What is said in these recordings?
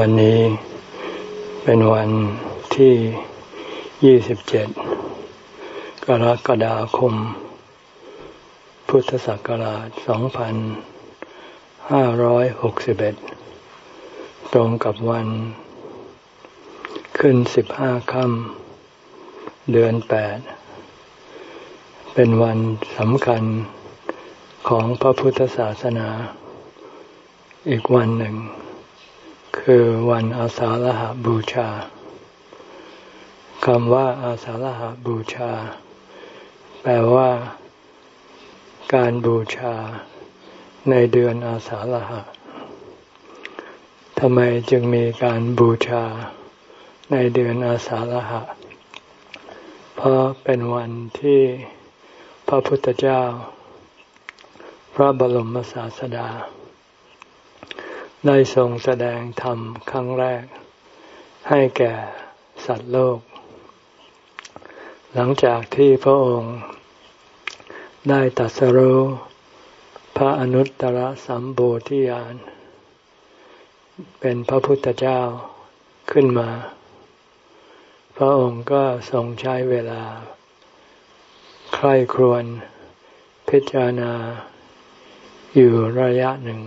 วันนี้เป็นวันที่ 27 กรกฎาคม พุทธศักราช 2561 ตรงกับวัน ขึ้น 15 ค่ำเดือน 8 เป็นวันสำคัญของพระพุทธศาสนา อีกวันหนึ่ง คือวันอาสาฬหาบูชาคำว่าอาสาฬหาบูชา แปลว่า การบูชา ในเดือนอาสาฬหะทำไมจึงมีการบูชา ในเดือนอาสาฬหะ เพราะเป็นวันที่พระพุทธเจ้า พระบรมศาสดา ได้ทรงแสดงธรรมครั้งแรก ให้แก่สัตว์โลก หลังจากที่พระองค์ได้ตัดสรู้พระอนุตตรสัมโบธิญาณเป็นพระพุทธเจ้าขึ้นมา พระองค์ก็ทรงใช้เวลา ใคร่ครวญพิจารณาอยู่ระยะหนึ่ง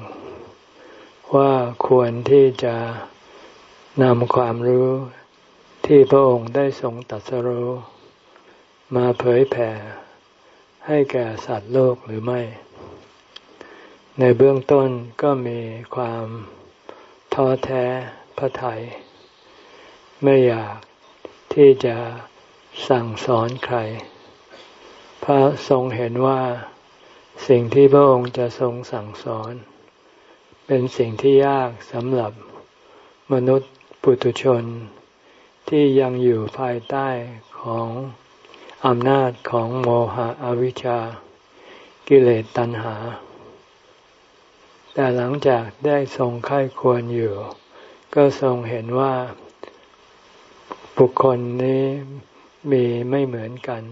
ว่าควรที่จะนำความรู้ที่พระองค์ได้ทรงตัดสรู้มาเผยแผ่ให้แก่สัตว์โลกหรือไม่ ในเบื้องต้นก็มีความท้อแท้พระทย ไม่อยากที่จะสั่งสอนใคร พระทรงเห็นว่าสิ่งที่พระองค์จะทรงสั่งสอน เป็นสิ่งที่ยากสำหรับมนุษย์ปุถุชน ที่ยังอยู่ภายใต้ของอำนาจของโมหะอวิชชา กิเลสตัณหา แต่หลังจากได้ทรงค่ายควรอยู่ ก็ทรงเห็นว่า บุคคลนี้มีไม่เหมือนกัน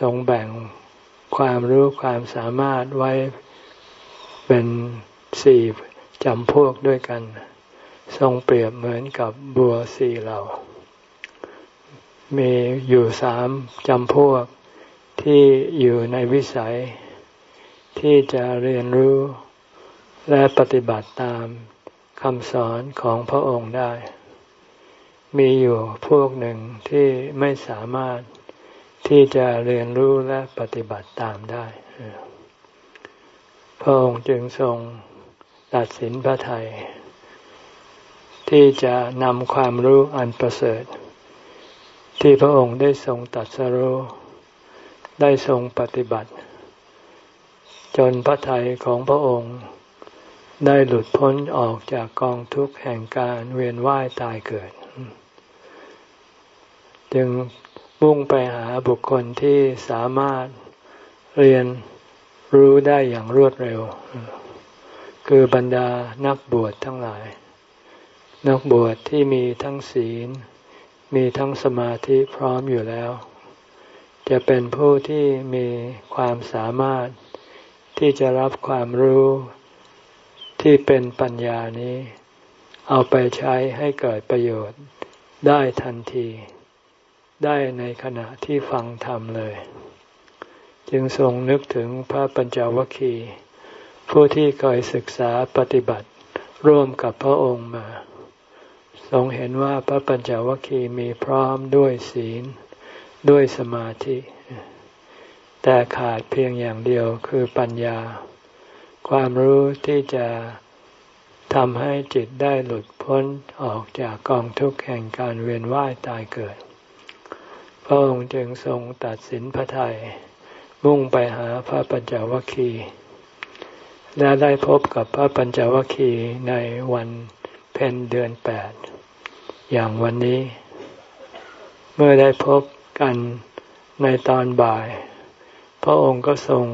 ทรงแบ่งความรู้ความสามารถไว้เป็น สี่จำพวกด้วยกัน ทรงเปรียบเหมือนกับบัวสี่เหล่า มีอยู่สามจำพวกที่อยู่ในวิสัย ที่จะเรียนรู้และปฏิบัติตามคำสอนของพระองค์ได้ มีอยู่พวกหนึ่งที่ไม่สามารถที่จะเรียนรู้และปฏิบัติตามได้ พระองค์จึงทรง ตัดสินพระไทยที่จะนำความรู้อันประเสริฐ ที่พระองค์ได้ทรงตัดสรู้ได้ทรงปฏิบัติ จนพระไทยของพระองค์ ได้หลุดพ้นออกจากกองทุกข์แห่งการเวียนว่ายตายเกิด จึงมุ่งไปหาบุคคลที่สามารถเรียนรู้ได้อย่างรวดเร็ว คือบรรดานักบวชทั้งหลาย นักบวชที่มีทั้งศีล มีทั้งสมาธิพร้อมอยู่แล้ว จะเป็นผู้ที่มีความสามารถที่จะรับความรู้ที่เป็นปัญญานี้ เอาไปใช้ให้เกิดประโยชน์ได้ทันที ได้ในขณะที่ฟังธรรมเลย จึงทรงนึกถึงพระปัญจวัคคีย์ ผู้ที่เคยศึกษาปฏิบัติร่วมกับพระองค์มา ทรงเห็นว่าพระปัญจวัคคีย์มีพร้อมด้วยศีล ด้วยสมาธิ แต่ขาดเพียงอย่างเดียวคือปัญญา ความรู้ที่จะทำให้จิตได้หลุดพ้นออกจากกองทุกข์แห่งการเวียนว่ายตายเกิด พระองค์จึงทรงตัดสินพระทัยมุ่งไปหาพระปัญจวัคคีย์ และได้พบกับพระปัญจวัคคีย์ในวันเพ็ญเดือนแปดอย่างวันนี้ เมื่อได้พบกันในตอนบ่าย พระองค์ก็ทรง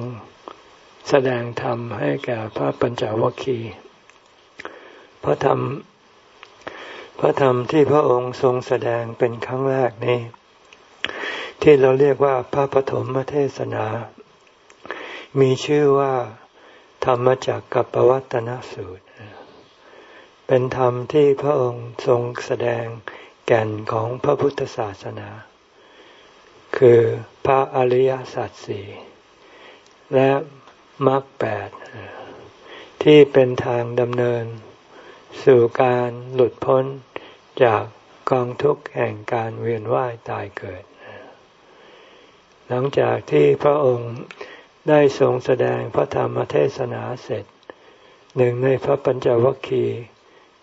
แสดงธรรมให้แก่พระปัญจวัคคีย์พระธรรม พระธรรมที่พระองค์ทรงแสดงเป็นครั้งแรกนี้ ที่เราเรียกว่าพระปฐมเทศนา มีชื่อว่า ธรรมจักกับปวัตนสูตร เป็นธรรมที่พระองค์ทรงแสดงแก่นของพระพุทธศาสนา คือพระอริยสัจสี่และมรรคแปดที่เป็นทางดำเนิน สู่การหลุดพ้นจากกองทุกข์แห่งการเวียนว่ายตายเกิด หลังจากที่พระองค์ ได้ทรงแสดงพระธรรมเทศนาเสร็จ หนึ่งในพระปัญจวัคคีย์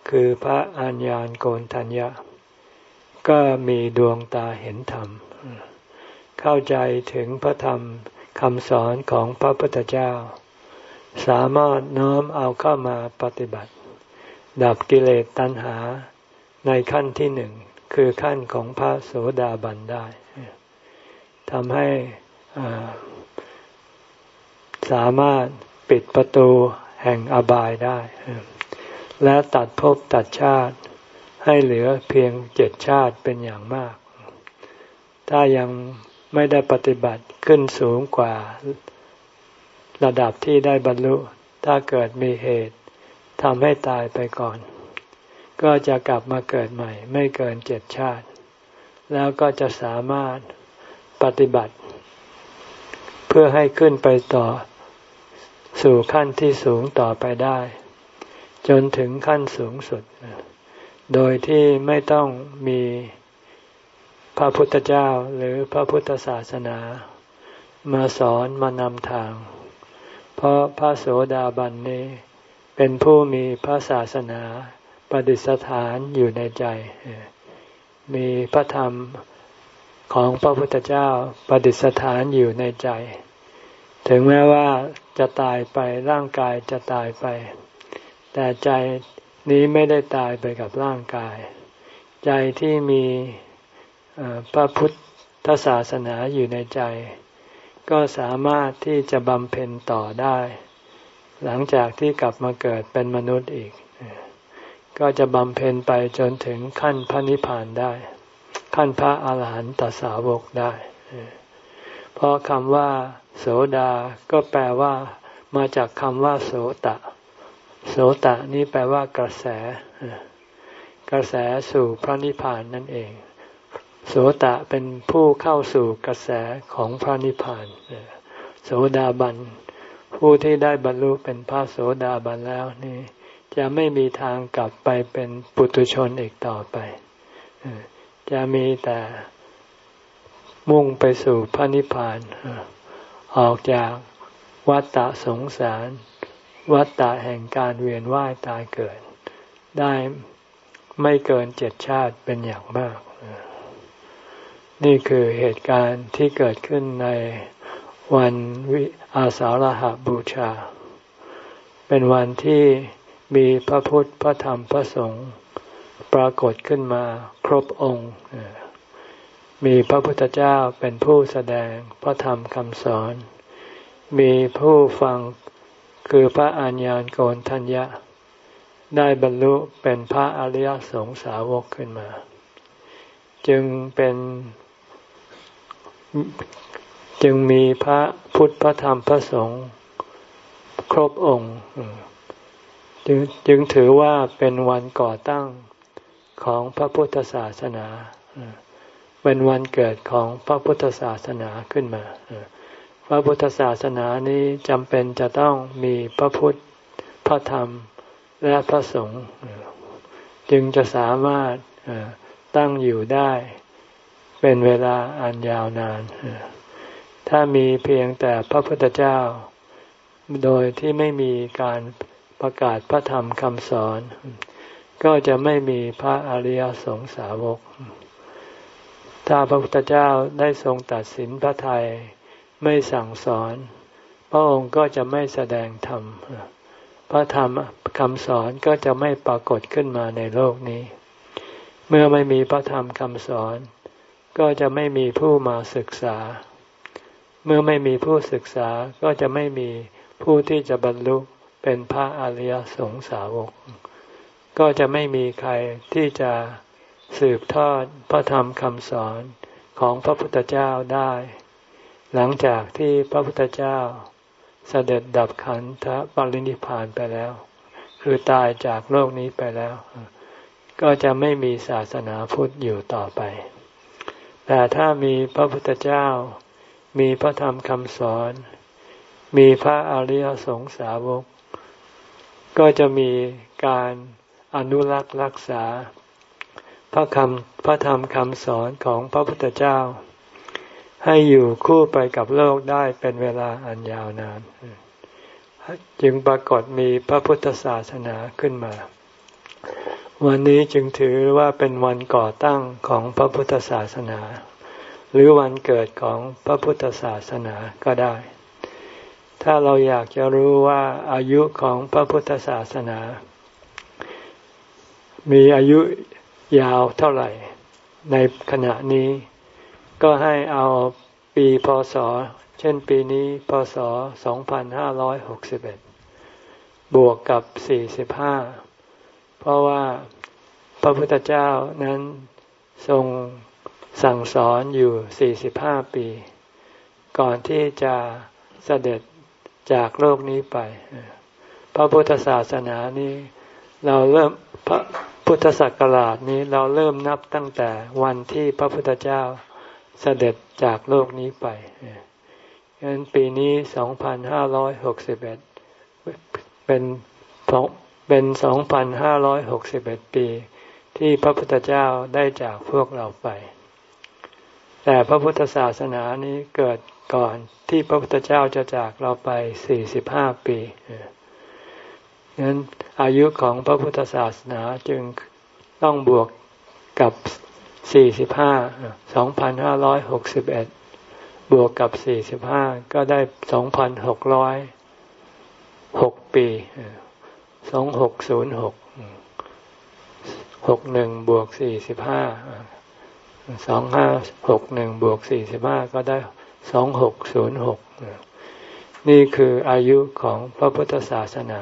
คือพระอัญญาณโกนทัญญะ ก็มีดวงตาเห็นธรรม เข้าใจถึงพระธรรมคำสอนของพระพุทธเจ้า สามารถน้อมเอาเข้ามาปฏิบัติ ดับกิเลสตัณหาในขั้นที่หนึ่งคือขั้นของพระโสดาบันได้ทำให้ สามารถปิดประตูแห่งอบายได้ และตัดภพตัดชาติให้เหลือเพียงเจ็ดชาติเป็นอย่างมาก ถ้ายังไม่ได้ปฏิบัติขึ้นสูงกว่าระดับที่ได้บรรลุ ถ้าเกิดมีเหตุทำให้ตายไปก่อน ก็จะกลับมาเกิดใหม่ ไม่เกินเจ็ดชาติ แล้วก็จะสามารถปฏิบัติ เพื่อให้ขึ้นไปต่อ สู่ขั้นที่สูงต่อไปได้ จนถึงขั้นสูงสุด โดยที่ไม่ต้องมีพระพุทธเจ้าหรือพระพุทธศาสนา มาสอนมานำทาง เพราะพระโสดาบันนี้เป็นผู้มีพระศาสนาประดิษฐานอยู่ในใจ มีพระธรรมของพระพุทธเจ้าประดิษฐานอยู่ในใจ ถึงแม้ว่า จะตายไปร่างกายจะตายไป แต่ใจนี้ไม่ได้ตายไปกับร่างกาย ใจที่มีพระพุทธศาสนาอยู่ในใจ ก็สามารถที่จะบำเพ็ญต่อได้ หลังจากที่กลับมาเกิดเป็นมนุษย์อีก ก็จะบำเพ็ญไปจนถึงขั้นพระนิพพานได้ ขั้นพระอาหารหันตสาวกได้ เพราะคำว่า โสดาก็แปลว่ามาจากคำว่าโสตะ โสตะนี้แปลว่ากระแส กระแสสู่พระนิพพานนั่นเอง โสตะเป็นผู้เข้าสู่กระแสของพระนิพพาน โสดาบัน ผู้ที่ได้บรรลุเป็นพระโสดาบันแล้วนี่จะไม่มีทางกลับไปเป็นปุถุชนอีกต่อไป จะมีแต่มุ่งไปสู่พระนิพพาน ออกจากวัฏฏะสงสาร วัฏฏะแห่งการเวียนว่ายตายเกิด ได้ไม่เกินเจ็ดชาติเป็นอย่างมาก นี่คือเหตุการณ์ที่เกิดขึ้นในวันวิอาสาฬหาบูชา เป็นวันที่มีพระพุทธพระธรรมพระสงฆ์ปรากฏขึ้นมาครบองค์ มีพระพุทธเจ้าเป็นผู้แสดงพระธรรมคำสอน มีผู้ฟังคือพระอัญญาณโกนทัญญะ ได้บรรลุเป็นพระอริยสงสาวกขึ้นมา จึงเป็นจึงมีพระพุทธพระธรรมพระสงฆ์ครบองค์ จึงจึงถือว่าเป็นวันก่อตั้งของพระพุทธศาสนา เป็นวันเกิดของพระพุทธศาสนาขึ้นมา พระพุทธศาสนานี้จำเป็นจะต้องมีพระพุทธ พระธรรม และพระสงฆ์จึงจะสามารถตั้งอยู่ได้ เป็นเวลาอันยาวนาน ถ้ามีเพียงแต่พระพุทธเจ้า โดยที่ไม่มีการประกาศพระธรรมคำสอน ก็จะไม่มีพระอริยสงสาวก ถ้าพระพุทธเจ้าได้ทรงตัดสินพระทัยไม่สั่งสอน พระองค์ก็จะไม่แสดงธรรม พระธรรมคำสอนก็จะไม่ปรากฏขึ้นมาในโลกนี้ เมื่อไม่มีพระธรรมคำสอน ก็จะไม่มีผู้มาศึกษา เมื่อไม่มีผู้ศึกษาก็จะไม่มีผู้ที่จะบรรลุเป็นพระอริยสงสาวก ก็จะไม่มีใครที่จะ สืบทอดพระธรรมคำสอนของพระพุทธเจ้าได้ หลังจากที่พระพุทธเจ้าเสด็จดับขันธปรินิพานไปแล้ว คือตายจากโลกนี้ไปแล้ว ก็จะไม่มีศาสนาพุทธอยู่ต่อไป แต่ถ้ามีพระพุทธเจ้า มีพระธรรมคำสอน มีพระอริยสงสาวก ก็จะมีการอนุรักษ์รักษา พระคำพระธรรมคำสอนของพระพุทธเจ้า ให้อยู่คู่ไปกับโลกได้เป็นเวลาอันยาวนาน จึงปรากฏมีพระพุทธศาสนาขึ้นมา วันนี้จึงถือว่าเป็นวันก่อตั้งของพระพุทธศาสนา หรือวันเกิดของพระพุทธศาสนาก็ได้ ถ้าเราอยากจะรู้ว่าอายุของพระพุทธศาสนามีอายุ ยาวเท่าไหร่ ในขณะนี้ ก็ให้เอาปีพศ เช่นปีนี้พศ 2561 บวกกับ 45 เพราะว่าพระพุทธเจ้านั้นทรงสั่งสอนอยู่ 45 ปี ก่อนที่จะเสด็จจากโลกนี้ไป พระพุทธศาสนานี้ เราเริ่มพระ พุทธศักราชนี้เราเริ่มนับตั้งแต่วันที่พระพุทธเจ้าเสด็จจากโลกนี้ไปฉะนั้นปีนี้สองพันห้าร้อยหกสิบเอ็ดเป็นเป็นสองพันห้าร้อยหกสิบเอ็ดปี ที่พระพุทธเจ้าได้จากพวกเราไป แต่พระพุทธศาสนานี้เกิดก่อนที่พระพุทธเจ้าจะจากเราไปสี่สิบห้าปีฉะนั้น อายุของพระพุทธศาสนาจึงต้องบวกกับสี่สิบห้าสองพันห้าร้อยหกสิบเอ็ดบวกกับสี่สิบห้าก็ได้สองพันหกร้อยหกปีสองหกศูนย์หกหกหนึ่งบวกสี่สิบห้าสองห้าหกหนึ่งบวกสี่สิบห้าก็ได้สองหกศูนย์หกนี่คืออายุของพระพุทธศาสนา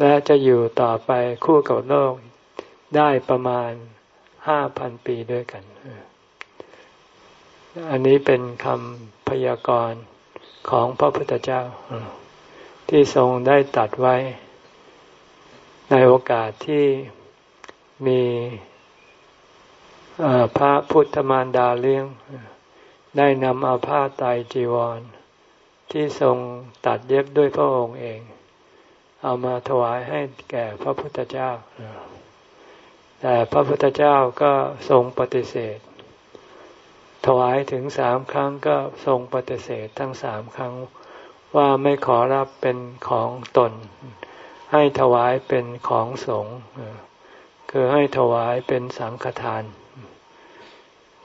และจะอยู่ต่อไปคู่กับโลกได้ประมาณห้าพันปีด้วยกัน อันนี้เป็นคำพยากรณ์ของพระพุทธเจ้า ที่ทรงได้ตัดไว้ ในโอกาสที่มีพระพุทธมารดาเลี้ยง ได้นำเอาผ้าไตจีวร ที่ทรงตัดเย็บด้วยพระองค์เอง เอามาถวายให้แก่พระพุทธเจ้า แต่พระพุทธเจ้าก็ทรงปฏิเสธ ถวายถึงสามครั้งก็ทรงปฏิเสธทั้งสามครั้งว่าไม่ขอรับเป็นของตน ให้ถวายเป็นของสงฆ์คือให้ถวายเป็นสังฆทาน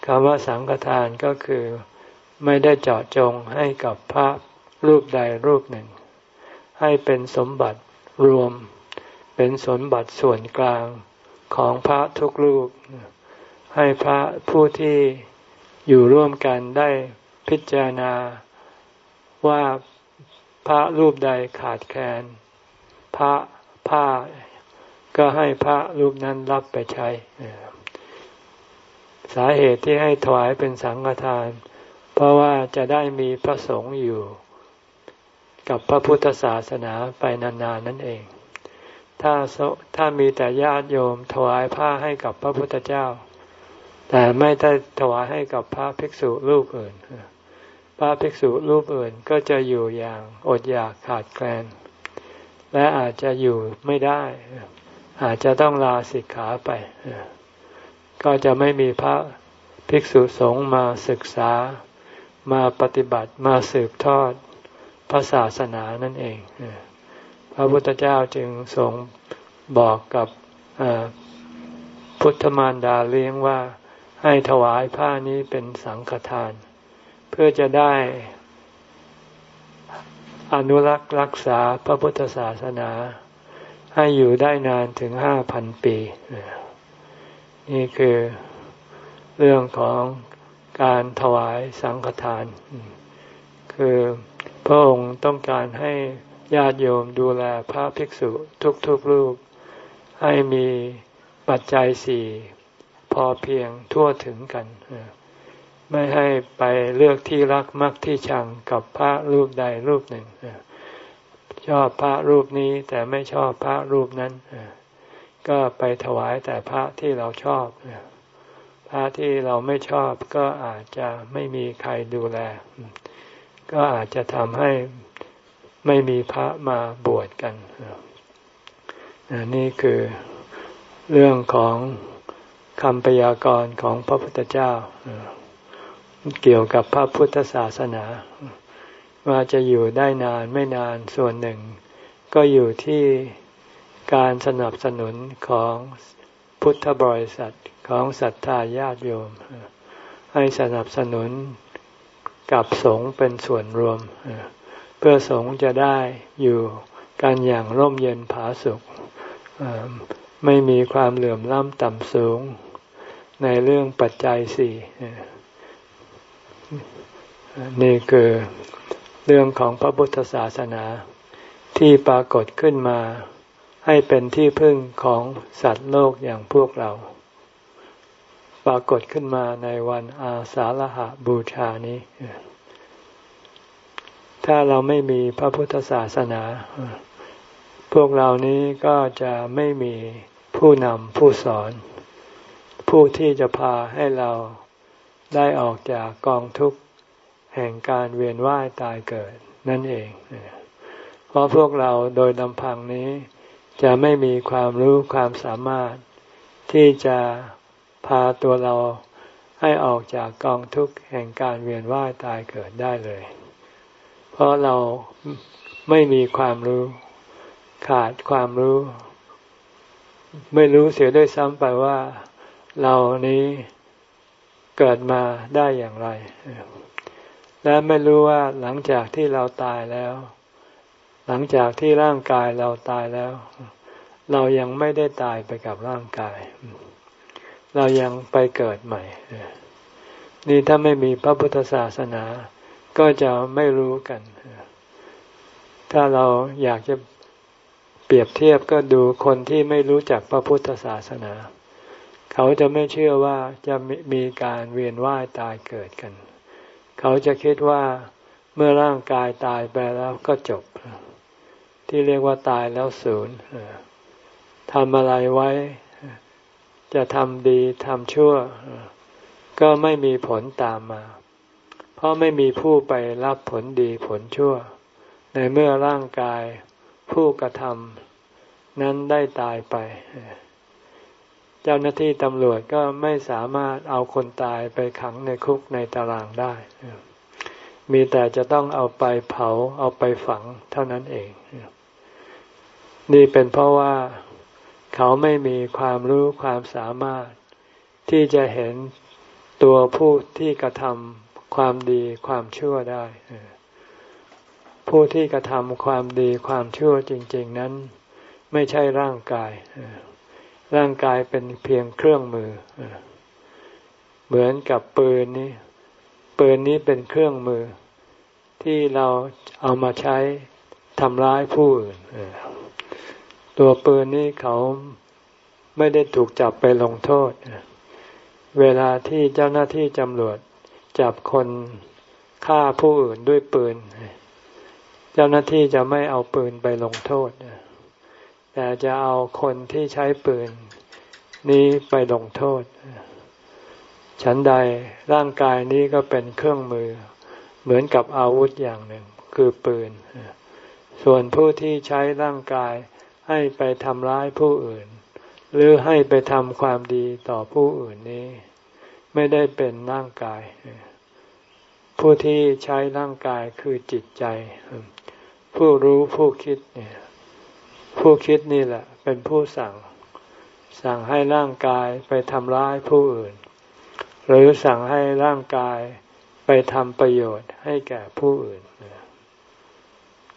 คำว่าสังฆทานก็คือไม่ได้เจาะจงให้กับพระรูปใดรูปหนึ่ง ให้เป็นสมบัติรวม เป็นสมบัติส่วนกลางของพระทุกรูป ให้พระผู้ที่อยู่ร่วมกันได้พิจารณาว่าพระรูปใดขาดแคลนพระผ้าก็ให้พระรูปนั้นรับไปใช้ สาเหตุที่ให้ถวายเป็นสังฆทาน เพราะว่าจะได้มีพระสงฆ์อยู่ กับพระพุทธศาสนาไปนานๆนนั่นเอง ถ้าถ้ามีแต่ญาติโยมถวายผ้าให้กับพระพุทธเจ้า แต่ไม่ได้ถวายให้กับพระภิกษุรูปอื่น พระภิกษุรูปอื่นก็จะอยู่อย่างอดอยากขาดแคลน และอาจจะอยู่ไม่ได้ อาจจะต้องลาสิกขาไป ก็จะไม่มีพระภิกษุสงฆ์มาศึกษามาปฏิบัติมาสืบทอด พระศาสนานั่นเอง พระพุทธเจ้าจึงทรงบอกกับพุทธมารดาเลี้ยงว่าให้ถวายผ้านี้เป็นสังฆทาน เพื่อจะได้อนุรักษ์รักษาพระพุทธศาสนา ให้อยู่ได้นานถึงห้าพันปี นี่คือเรื่องของการถวายสังฆทาน คือ พระองค์ต้องการให้ญาติโยมดูแลพระภิกษุทุกๆรูป ให้มีปัจจัยสี่พอเพียงทั่วถึงกัน ไม่ให้ไปเลือกที่รักมักที่ชังกับพระรูปใดรูปหนึ่ง ชอบพระรูปนี้แต่ไม่ชอบพระรูปนั้น ก็ไปถวายแต่พระที่เราชอบ พระที่เราไม่ชอบก็อาจจะไม่มีใครดูแล ก็อาจจะทำให้ไม่มีพระมาบวชกันนี่คือเรื่องของคำพยากรณ์ของพระพุทธเจ้า เกี่ยวกับพระพุทธศาสนา ว่าจะอยู่ได้นานไม่นานส่วนหนึ่ง ก็อยู่ที่การสนับสนุนของพุทธบริษัทของศรัทธาญาติโยม ให้สนับสนุน กับสงฆ์เป็นส่วนรวม เพื่อสงฆ์จะได้อยู่กันอย่างร่มเย็นผาสุขไม่มีความเหลื่อมล้ำต่ำสูง ในเรื่องปัจจัยสี่นี่คือเรื่องของพระพุทธศาสนาที่ปรากฏขึ้นมาให้เป็นที่พึ่งของสัตว์โลกอย่างพวกเรา ปรากฏขึ้นมาในวันอาสาฬหะบูชานี้ ถ้าเราไม่มีพระพุทธศาสนา พวกเรานี้ก็จะไม่มีผู้นำผู้สอน ผู้ที่จะพาให้เราได้ออกจากกองทุกข์แห่งการเวียนว่ายตายเกิดนั่นเอง เพราะพวกเราโดยลำพังนี้จะไม่มีความรู้ความสามารถที่จะ พาตัวเราให้ออกจากกองทุกข์แห่งการเวียนว่ายตายเกิดได้เลย เพราะเราไม่มีความรู้ ขาดความรู้ ไม่รู้เสียด้วยซ้ำไปว่าเรานี้เกิดมาได้อย่างไร และไม่รู้ว่าหลังจากที่เราตายแล้ว หลังจากที่ร่างกายเราตายแล้ว เรายังไม่ได้ตายไปกับร่างกาย เรายังไปเกิดใหม่ นี่ถ้าไม่มีพระพุทธศาสนา ก็จะไม่รู้กัน ถ้าเราอยากจะเปรียบเทียบก็ดูคนที่ไม่รู้จักพระพุทธศาสนา เขาจะไม่เชื่อว่าจะมีการเวียนว่ายตายเกิดกัน เขาจะคิดว่าเมื่อร่างกายตายไปแล้วก็จบ ที่เรียกว่าตายแล้วศูนย์ทำอะไรไว้ จะทำดีทำชั่ว ก็ไม่มีผลตามมา เพราะไม่มีผู้ไปรับผลดีผลชั่ว ในเมื่อร่างกายผู้กระทำนั้นได้ตายไป เจ้าหน้าที่ตำรวจก็ไม่สามารถเอาคนตายไปขังในคุกในตารางได้ มีแต่จะต้องเอาไปเผาเอาไปฝังเท่านั้นเอง นี่เป็นเพราะว่า เขาไม่มีความรู้ความสามารถ ที่จะเห็นตัวผู้ที่กระทำความดีความชั่วได้ ผู้ที่กระทำความดีความชั่วจริง ๆ นั้น ไม่ใช่ร่างกาย ร่างกายเป็นเพียงเครื่องมือ เหมือนกับปืนนี้ ปืนนี้เป็นเครื่องมือ ที่เราเอามาใช้ทำร้ายผู้อื่น ตัวปืนนี้เขาไม่ได้ถูกจับไปลงโทษ เวลาที่เจ้าหน้าที่ตำรวจจับคนฆ่าผู้อื่นด้วยปืน เจ้าหน้าที่จะไม่เอาปืนไปลงโทษ แต่จะเอาคนที่ใช้ปืนนี้ไปลงโทษ ฉันใดร่างกายนี้ก็เป็นเครื่องมือ เหมือนกับอาวุธอย่างหนึ่ง คือปืน ส่วนผู้ที่ใช้ร่างกาย ให้ไปทำร้ายผู้อื่น หรือให้ไปทำความดีต่อผู้อื่นนี้ ไม่ได้เป็นร่างกาย ผู้ที่ใช้ร่างกายคือจิตใจ ผู้รู้ผู้คิดเนี่ยผู้คิดนี่แหละ เป็นผู้สั่ง สั่งให้ร่างกายไปทำร้ายผู้อื่น หรือสั่งให้ร่างกายไปทำประโยชน์ให้แก่ผู้อื่น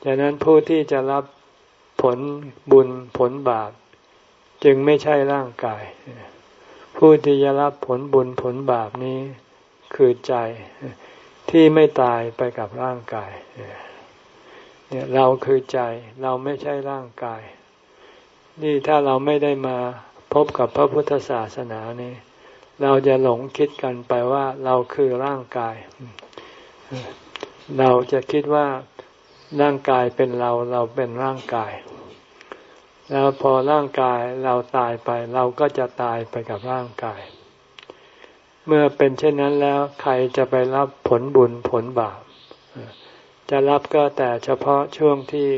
ดังนั้นผู้ที่จะรับ ผลบุญผลบาปจึงไม่ใช่ร่างกาย ผู้ที่จะรับผลบุญผลบาปนี้คือใจที่ไม่ตายไปกับร่างกายเนี่ยเราคือใจเราไม่ใช่ร่างกาย นี่ถ้าเราไม่ได้มาพบกับพระพุทธศาสนานี่เราจะหลงคิดกันไปว่าเราคือร่างกาย เราจะคิดว่า ร่างกายเป็นเราเราเป็นร่างกาย แล้วพอร่างกายเราตายไป เราก็จะตายไปกับร่างกาย เมื่อเป็นเช่นนั้นแล้วใครจะไปรับผลบุญผลบาป จะรับก็แต่เฉพาะช่วงที่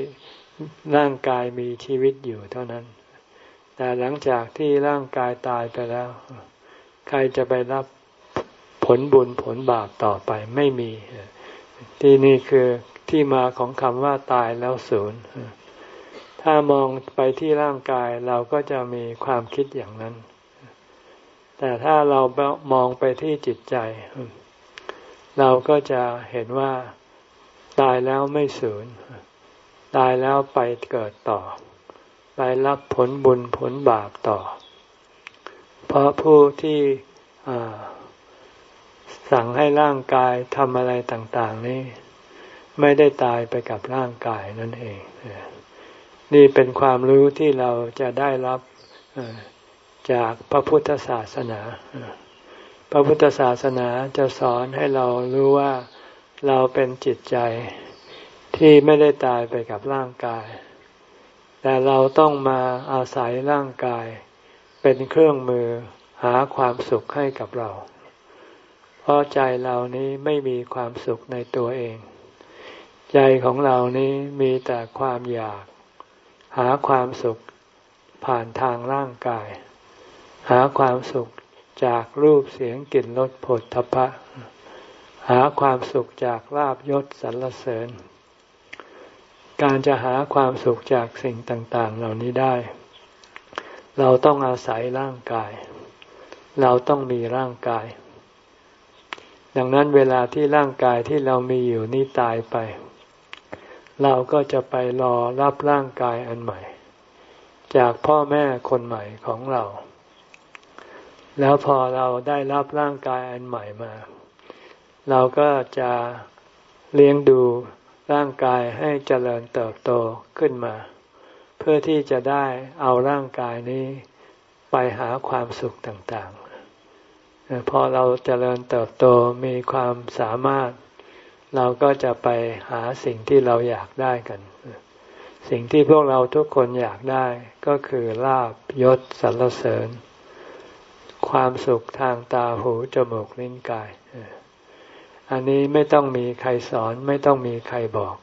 ร่างกายมีชีวิตอยู่เท่านั้น แต่หลังจากที่ร่างกายตายไปแล้ว ใครจะไปรับผลบุญผลบาปต่อไปไม่มี ที่นี่คือ ที่มาของคำว่าตายแล้วศูนย์ถ้ามองไปที่ร่างกายเราก็จะมีความคิดอย่างนั้น แต่ถ้าเรามองไปที่จิตใจ เราก็จะเห็นว่าตายแล้วไม่สูญตายแล้วไปเกิดต่อ ไปรับผลบุญผลบาปต่อ เพราะผู้ที่สั่งให้ร่างกายทำอะไรต่าง ๆ นี้ ไม่ได้ตายไปกับร่างกายนั่นเอง นี่เป็นความรู้ที่เราจะได้รับจากพระพุทธศาสนา พระพุทธศาสนาจะสอนให้เรารู้ว่าเราเป็นจิตใจที่ไม่ได้ตายไปกับร่างกาย แต่เราต้องมาอาศัยร่างกาย เป็นเครื่องมือหาความสุขให้กับเรา เพราะใจเรานี้ไม่มีความสุขในตัวเอง ใจของเรานี้มีแต่ความอยาก หาความสุขผ่านทางร่างกาย หาความสุขจากรูปเสียงกลิ่นรสผลทพะ หาความสุขจากลาบยศสรรเสริญ การจะหาความสุขจากสิ่งต่างๆ เหล่านี้ได้ เราต้องอาศัยร่างกาย เราต้องมีร่างกาย ดังนั้นเวลาที่ร่างกายที่เรามีอยู่นี้ตายไป เราก็จะไปรอรับร่างกายอันใหม่ จากพ่อแม่คนใหม่ของเรา แล้วพอเราได้รับร่างกายอันใหม่มา เราก็จะเลี้ยงดูร่างกายให้เจริญเติบโตขึ้นมา เพื่อที่จะได้เอาร่างกายนี้ไปหาความสุขต่างๆ พอเราเจริญเติบโตมีความสามารถ เราก็จะไปหาสิ่งที่เราอยากได้กัน สิ่งที่พวกเราทุกคนอยากได้ก็คือลาบยศสรรเสริญ ความสุขทางตาหูจมูกลิ้นกาย อันนี้ไม่ต้องมีใครสอนไม่ต้องมีใครบอก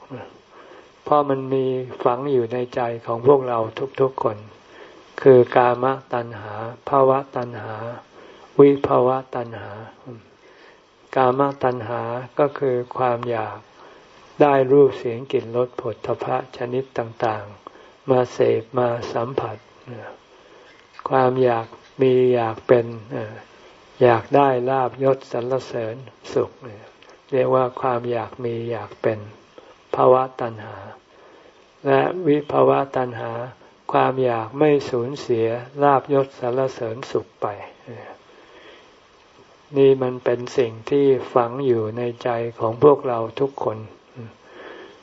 เพราะมันมีฝังอยู่ในใจของพวกเราทุกๆคน คือกามตัณหาภาวะตัณหา วิภาวะตัณหา กามตัณหาก็คือความอยากได้รูปเสียงกลิ่นรสผลทพะชนิดต่างๆ มาเสพมาสัมผัส ความอยากมีอยากเป็นอยากได้ลาบยศสรรเสริญสุข เรียกว่าความอยากมีอยากเป็นภาวะตัณหา และวิภาวะตัณหา ความอยากไม่สูญเสียลาบยศสารเสริญสุขไป นี่มันเป็นสิ่งที่ฝังอยู่ในใจของพวกเราทุกคน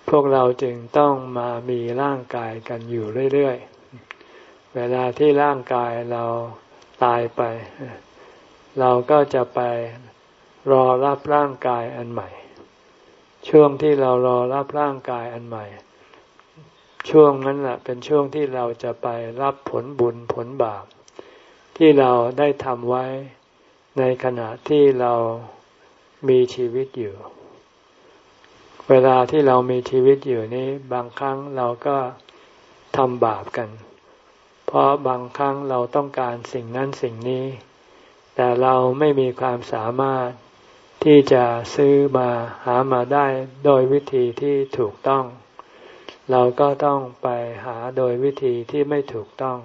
พวกเราจึงต้องมามีร่างกายกันอยู่เรื่อยๆ เวลาที่ร่างกายเราตายไป เราก็จะไปรอรับร่างกายอันใหม่ ช่วงที่เรารอรับร่างกายอันใหม่ ช่วงนั้นแหละเป็นช่วงที่เราจะไปรับผลบุญผลบาปที่เราได้ทำไว้ ในขณะที่เรามีชีวิตอยู่ เวลาที่เรามีชีวิตอยู่นี้ บางครั้งเราก็ทำบาปกัน เพราะบางครั้งเราต้องการสิ่งนั้นสิ่งนี้ แต่เราไม่มีความสามารถที่จะซื้อมาหามาได้โดยวิธีที่ถูกต้อง เราก็ต้องไปหาโดยวิธีที่ไม่ถูกต้อง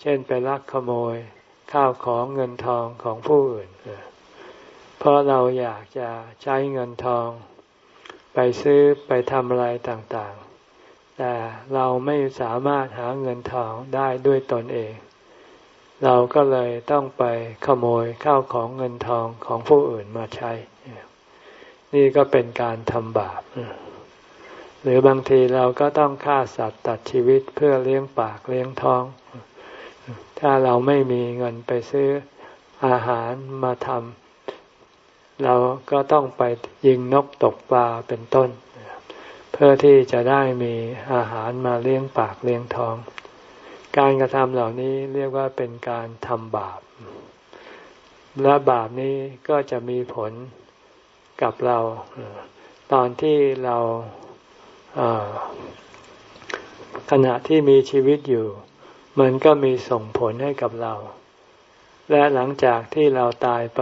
เช่นไปลักขโมย ข้าวของเงินทองของผู้อื่น เพราะเราอยากจะใช้เงินทอง ไปซื้อไปทำอะไรต่างๆ แต่เราไม่สามารถหาเงินทองได้ด้วยตนเอง เราก็เลยต้องไปขโมยข้าวของเงินทองของผู้อื่นมาใช้ นี่ก็เป็นการทำบาปหรือบางทีเราก็ต้องฆ่าสัตว์ตัดชีวิตเพื่อเลี้ยงปากเลี้ยงท้อง ถ้าเราไม่มีเงินไปซื้ออาหารมาทำเราก็ต้องไปยิงนกตกปลาเป็นต้น เพื่อที่จะได้มีอาหารมาเลี้ยงปากเลี้ยงท้อง การกระทำเหล่านี้เรียกว่าเป็นการทำบาป และบาปนี้ก็จะมีผลกับเรา ตอนที่เราขณะที่มีชีวิตอยู่ มันก็มีส่งผลให้กับเรา และหลังจากที่เราตายไป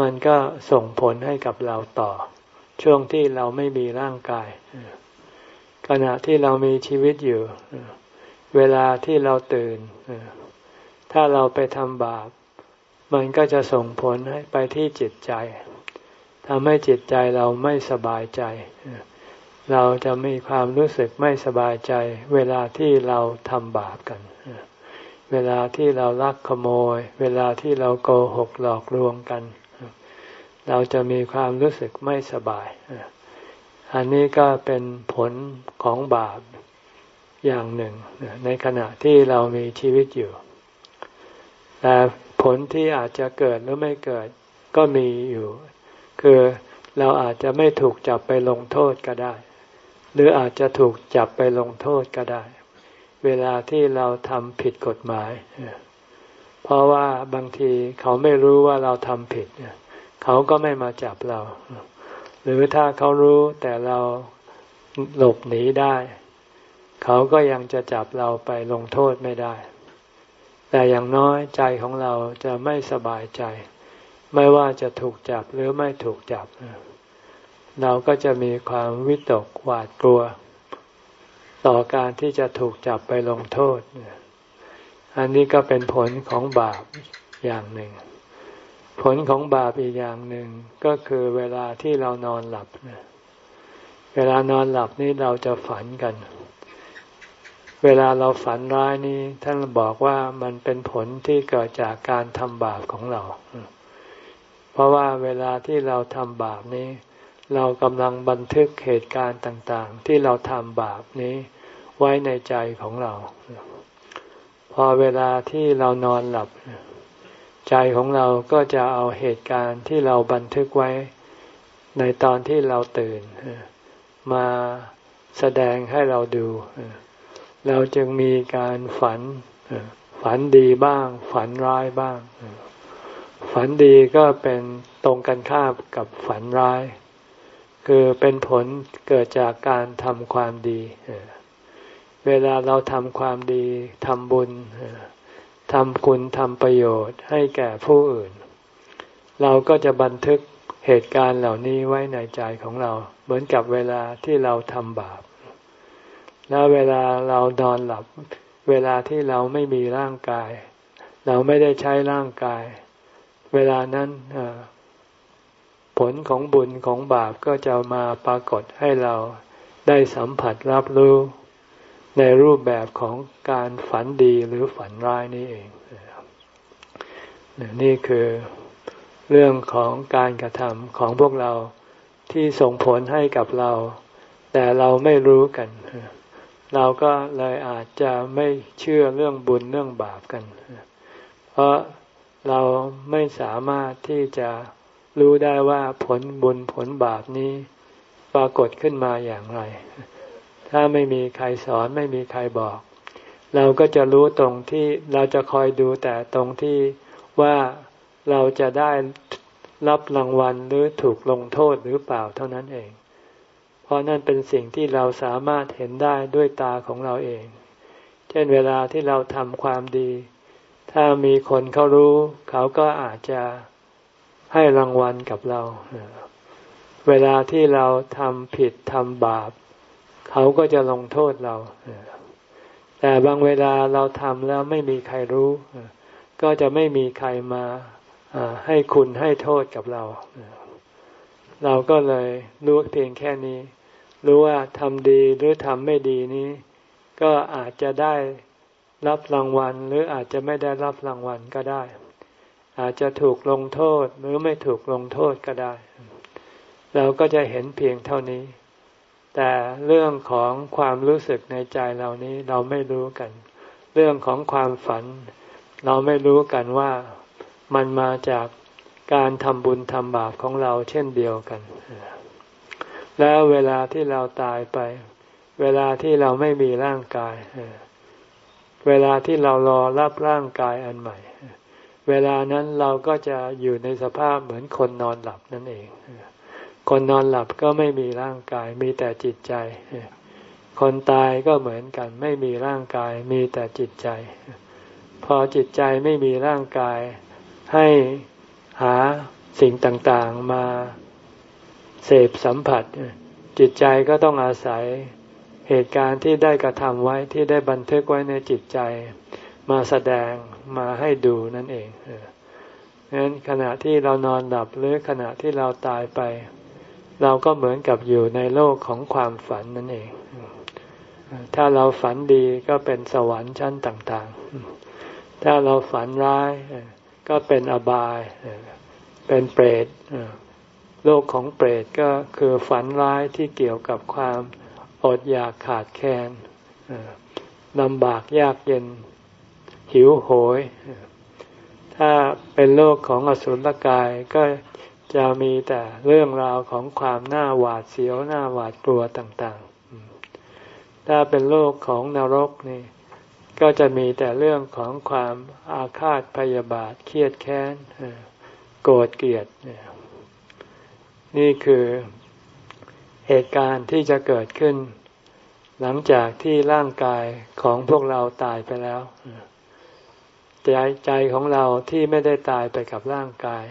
มันก็ส่งผลให้กับเราต่อ ช่วงที่เราไม่มีร่างกาย ขณะที่เรามีชีวิตอยู่ เวลาที่เราตื่น ถ้าเราไปทำบาป มันก็จะส่งผลให้ไปที่จิตใจทำให้จิตใจเราไม่สบายใจ เราจะมีความรู้สึกไม่สบายใจ เวลาที่เราทำบาปกัน เวลาที่เราลักขโมย เวลาที่เราโกหกหลอกลวงกัน เราจะมีความรู้สึกไม่สบาย อันนี้ก็เป็นผลของบาปอย่างหนึ่ง ในขณะที่เรามีชีวิตอยู่ แต่ผลที่อาจจะเกิดหรือไม่เกิดก็มีอยู่ คือเราอาจจะไม่ถูกจับไปลงโทษก็ได้ หรืออาจจะถูกจับไปลงโทษก็ได้ เวลาที่เราทำผิดกฎหมาย เพราะว่าบางทีเขาไม่รู้ว่าเราทำผิด เขาก็ไม่มาจับเรา หรือถ้าเขารู้แต่เราหลบหนีได้ เขาก็ยังจะจับเราไปลงโทษไม่ได้ แต่อย่างน้อยใจของเราจะไม่สบายใจ ไม่ว่าจะถูกจับหรือไม่ถูกจับเเราก็จะมีความวิตกหวาดกลัว ต่อการที่จะถูกจับไปลงโทษ อันนี้ก็เป็นผลของบาปอย่างหนึ่ง ผลของบาปอีกอย่างหนึ่งก็คือเวลาที่เรานอนหลับ เวลานอนหลับนี่เราจะฝันกัน เวลาเราฝันร้ายนี่ท่านบอกว่ามันเป็นผลที่เกิดจากการทำบาปของเรา เพราะว่าเวลาที่เราทำบาปนี้ เรากำลังบันทึกเหตุการณ์ต่างๆ ที่เราทำบาปนี้ไว้ในใจของเรา พอเวลาที่เรานอนหลับ ใจของเราก็จะเอาเหตุการณ์ที่เราบันทึกไว้ ในตอนที่เราตื่น มาแสดงให้เราดู เราจึงมีการฝัน ฝันดีบ้าง ฝันร้ายบ้าง ฝันดีก็เป็นตรงกันข้ามกับฝันร้าย คือเป็นผลเกิดจากการทำความดี เวลาเราทำความดีทำบุญทำคุณทำประโยชน์ให้แก่ผู้อื่น เราก็จะบันทึกเหตุการณ์เหล่านี้ไว้ในใจของเรา เหมือนกับเวลาที่เราทำบาป แล้วเวลาเรานอนหลับ เวลาที่เราไม่มีร่างกาย เราไม่ได้ใช้ร่างกาย เวลานั้น ผลของบุญของบาปก็จะมาปรากฏให้เราได้สัมผัสรับรู้ ในรูปแบบของการฝันดีหรือฝันร้ายนี่เอง นี่คือเรื่องของการกระทำของพวกเราที่ส่งผลให้กับเรา แต่เราไม่รู้กัน เราก็เลยอาจจะไม่เชื่อเรื่องบุญเรื่องบาปกัน เพราะเราไม่สามารถที่จะ รู้ได้ว่าผลบุญผลบาปนี้ปรากฏขึ้นมาอย่างไร ถ้าไม่มีใครสอนไม่มีใครบอก เราก็จะรู้ตรงที่เราจะคอยดูแต่ตรงที่ว่าเราจะได้รับรางวัลหรือถูกลงโทษหรือเปล่าเท่านั้นเอง เพราะนั่นเป็นสิ่งที่เราสามารถเห็นได้ด้วยตาของเราเอง เช่นเวลาที่เราทำความดี ถ้ามีคนเขารู้ เขาก็อาจจะ ให้รางวัลกับเรา เวลาที่เราทำผิดทำบาป เขาก็จะลงโทษเรา แต่บางเวลาเราทำแล้วไม่มีใครรู้ ก็จะไม่มีใครมาให้คุณให้โทษกับเรา เราก็เลยรู้เพียงแค่นี้ รู้ว่าทำดีหรือทำไม่ดีนี้ ก็อาจจะได้รับรางวัล หรืออาจจะไม่ได้รับรางวัลก็ได้ อาจจะถูกลงโทษหรือไม่ถูกลงโทษก็ได้ เราก็จะเห็นเพียงเท่านี้ แต่เรื่องของความรู้สึกในใจเรานี้เราไม่รู้กัน เรื่องของความฝัน เราไม่รู้กันว่ามันมาจากการทำบุญทำบาปของเราเช่นเดียวกัน แล้วเวลาที่เราตายไป เวลาที่เราไม่มีร่างกาย เวลาที่เรารอรับร่างกายอันใหม่ เวลานั้นเราก็จะอยู่ในสภาพเหมือนคนนอนหลับนั่นเอง คนนอนหลับก็ไม่มีร่างกายมีแต่จิตใจ คนตายก็เหมือนกัน ไม่มีร่างกายมีแต่จิตใจ พอจิตใจไม่มีร่างกายให้หาสิ่งต่างๆมาเสพสัมผัส จิตใจก็ต้องอาศัยเหตุการณ์ที่ได้กระทำไว้ที่ได้บันทึกไว้ในจิตใจ มาแสดงมาให้ดูนั่นเองดังนั้นขณะที่เรานอนหลับหรือขณะที่เราตายไป เราก็เหมือนกับอยู่ในโลกของความฝันนั่นเอง ถ้าเราฝันดีก็เป็นสวรรค์ชั้นต่างๆ ถ้าเราฝันร้ายก็เป็นอบาย เป็นเปรตโลกของเปรตก็คือฝันร้ายที่เกี่ยวกับความอดอยากขาดแคลนลำบากยากเย็น หิวโหย ถ้าเป็นโลกของอสุรกายก็จะมีแต่เรื่องราวของความหน้าหวาดเสียวหน้าหวาดกลัวต่างๆ ถ้าเป็นโลกของนรกนี่ก็จะมีแต่เรื่องของความอาฆาตพยาบาทเครียดแค้นโกรธเกลียด นี่คือเหตุการณ์ที่จะเกิดขึ้น หลังจากที่ร่างกายของพวกเราตายไปแล้ว ใจใจของเราที่ไม่ได้ตายไปกับร่างกาย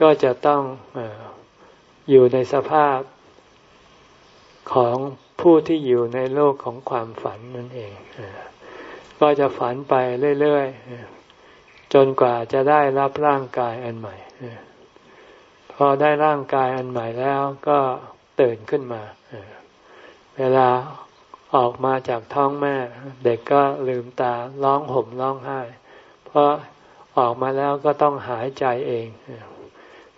ก็จะต้องออยู่ในสภาพของผู้ที่อยู่ในโลกของความฝันนั่นเอง ก็จะฝันไปเรื่อยๆ จนกว่าจะได้รับร่างกายอันใหม่ พอได้ร่างกายอันใหม่แล้วก็ตื่นขึ้นมา เวลาออกมาจากท้องแม่ เด็กก็ลืมตาร้องห่มร้องไห้ เพราะออกมาแล้วก็ต้องหายใจเอง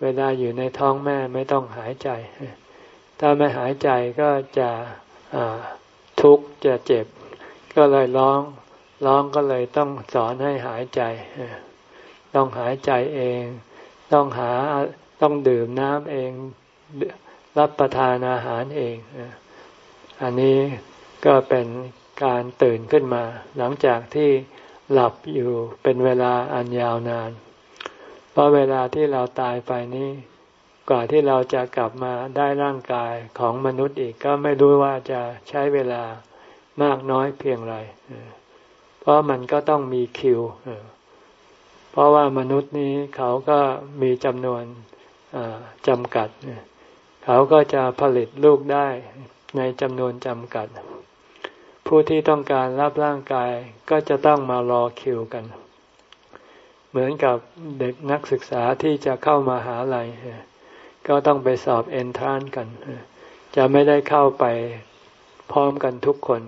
เวลาอยู่ในท้องแม่ไม่ต้องหายใจ ถ้าไม่หายใจก็จะทุกข์จะเจ็บ ก็เลยร้อง ร้องก็เลยต้องสอนให้หายใจ ต้องหายใจเอง ต้องหา ต้องดื่มน้ำเอง รับประทานอาหารเอง อันนี้ก็เป็นการตื่นขึ้นมา หลังจากที่ หลับอยู่เป็นเวลาอันยาวนาน เพราะเวลาที่เราตายไปนี้ กว่าที่เราจะกลับมาได้ร่างกายของมนุษย์อีกก็ไม่รู้ว่าจะใช้เวลามากน้อยเพียงไร เพราะมันก็ต้องมีคิว เพราะว่ามนุษย์นี้เขาก็มีจำนวนจำกัด เขาก็จะผลิตลูกได้ในจำนวนจำกัด ผู้ที่ต้องการรับร่างกายก็จะต้องมารอคิวกัน เหมือนกับเด็กนักศึกษาที่จะเข้ามาหาลัยก็ต้องไปสอบเอนทรานกัน จะไม่ได้เข้าไปพร้อมกันทุกคน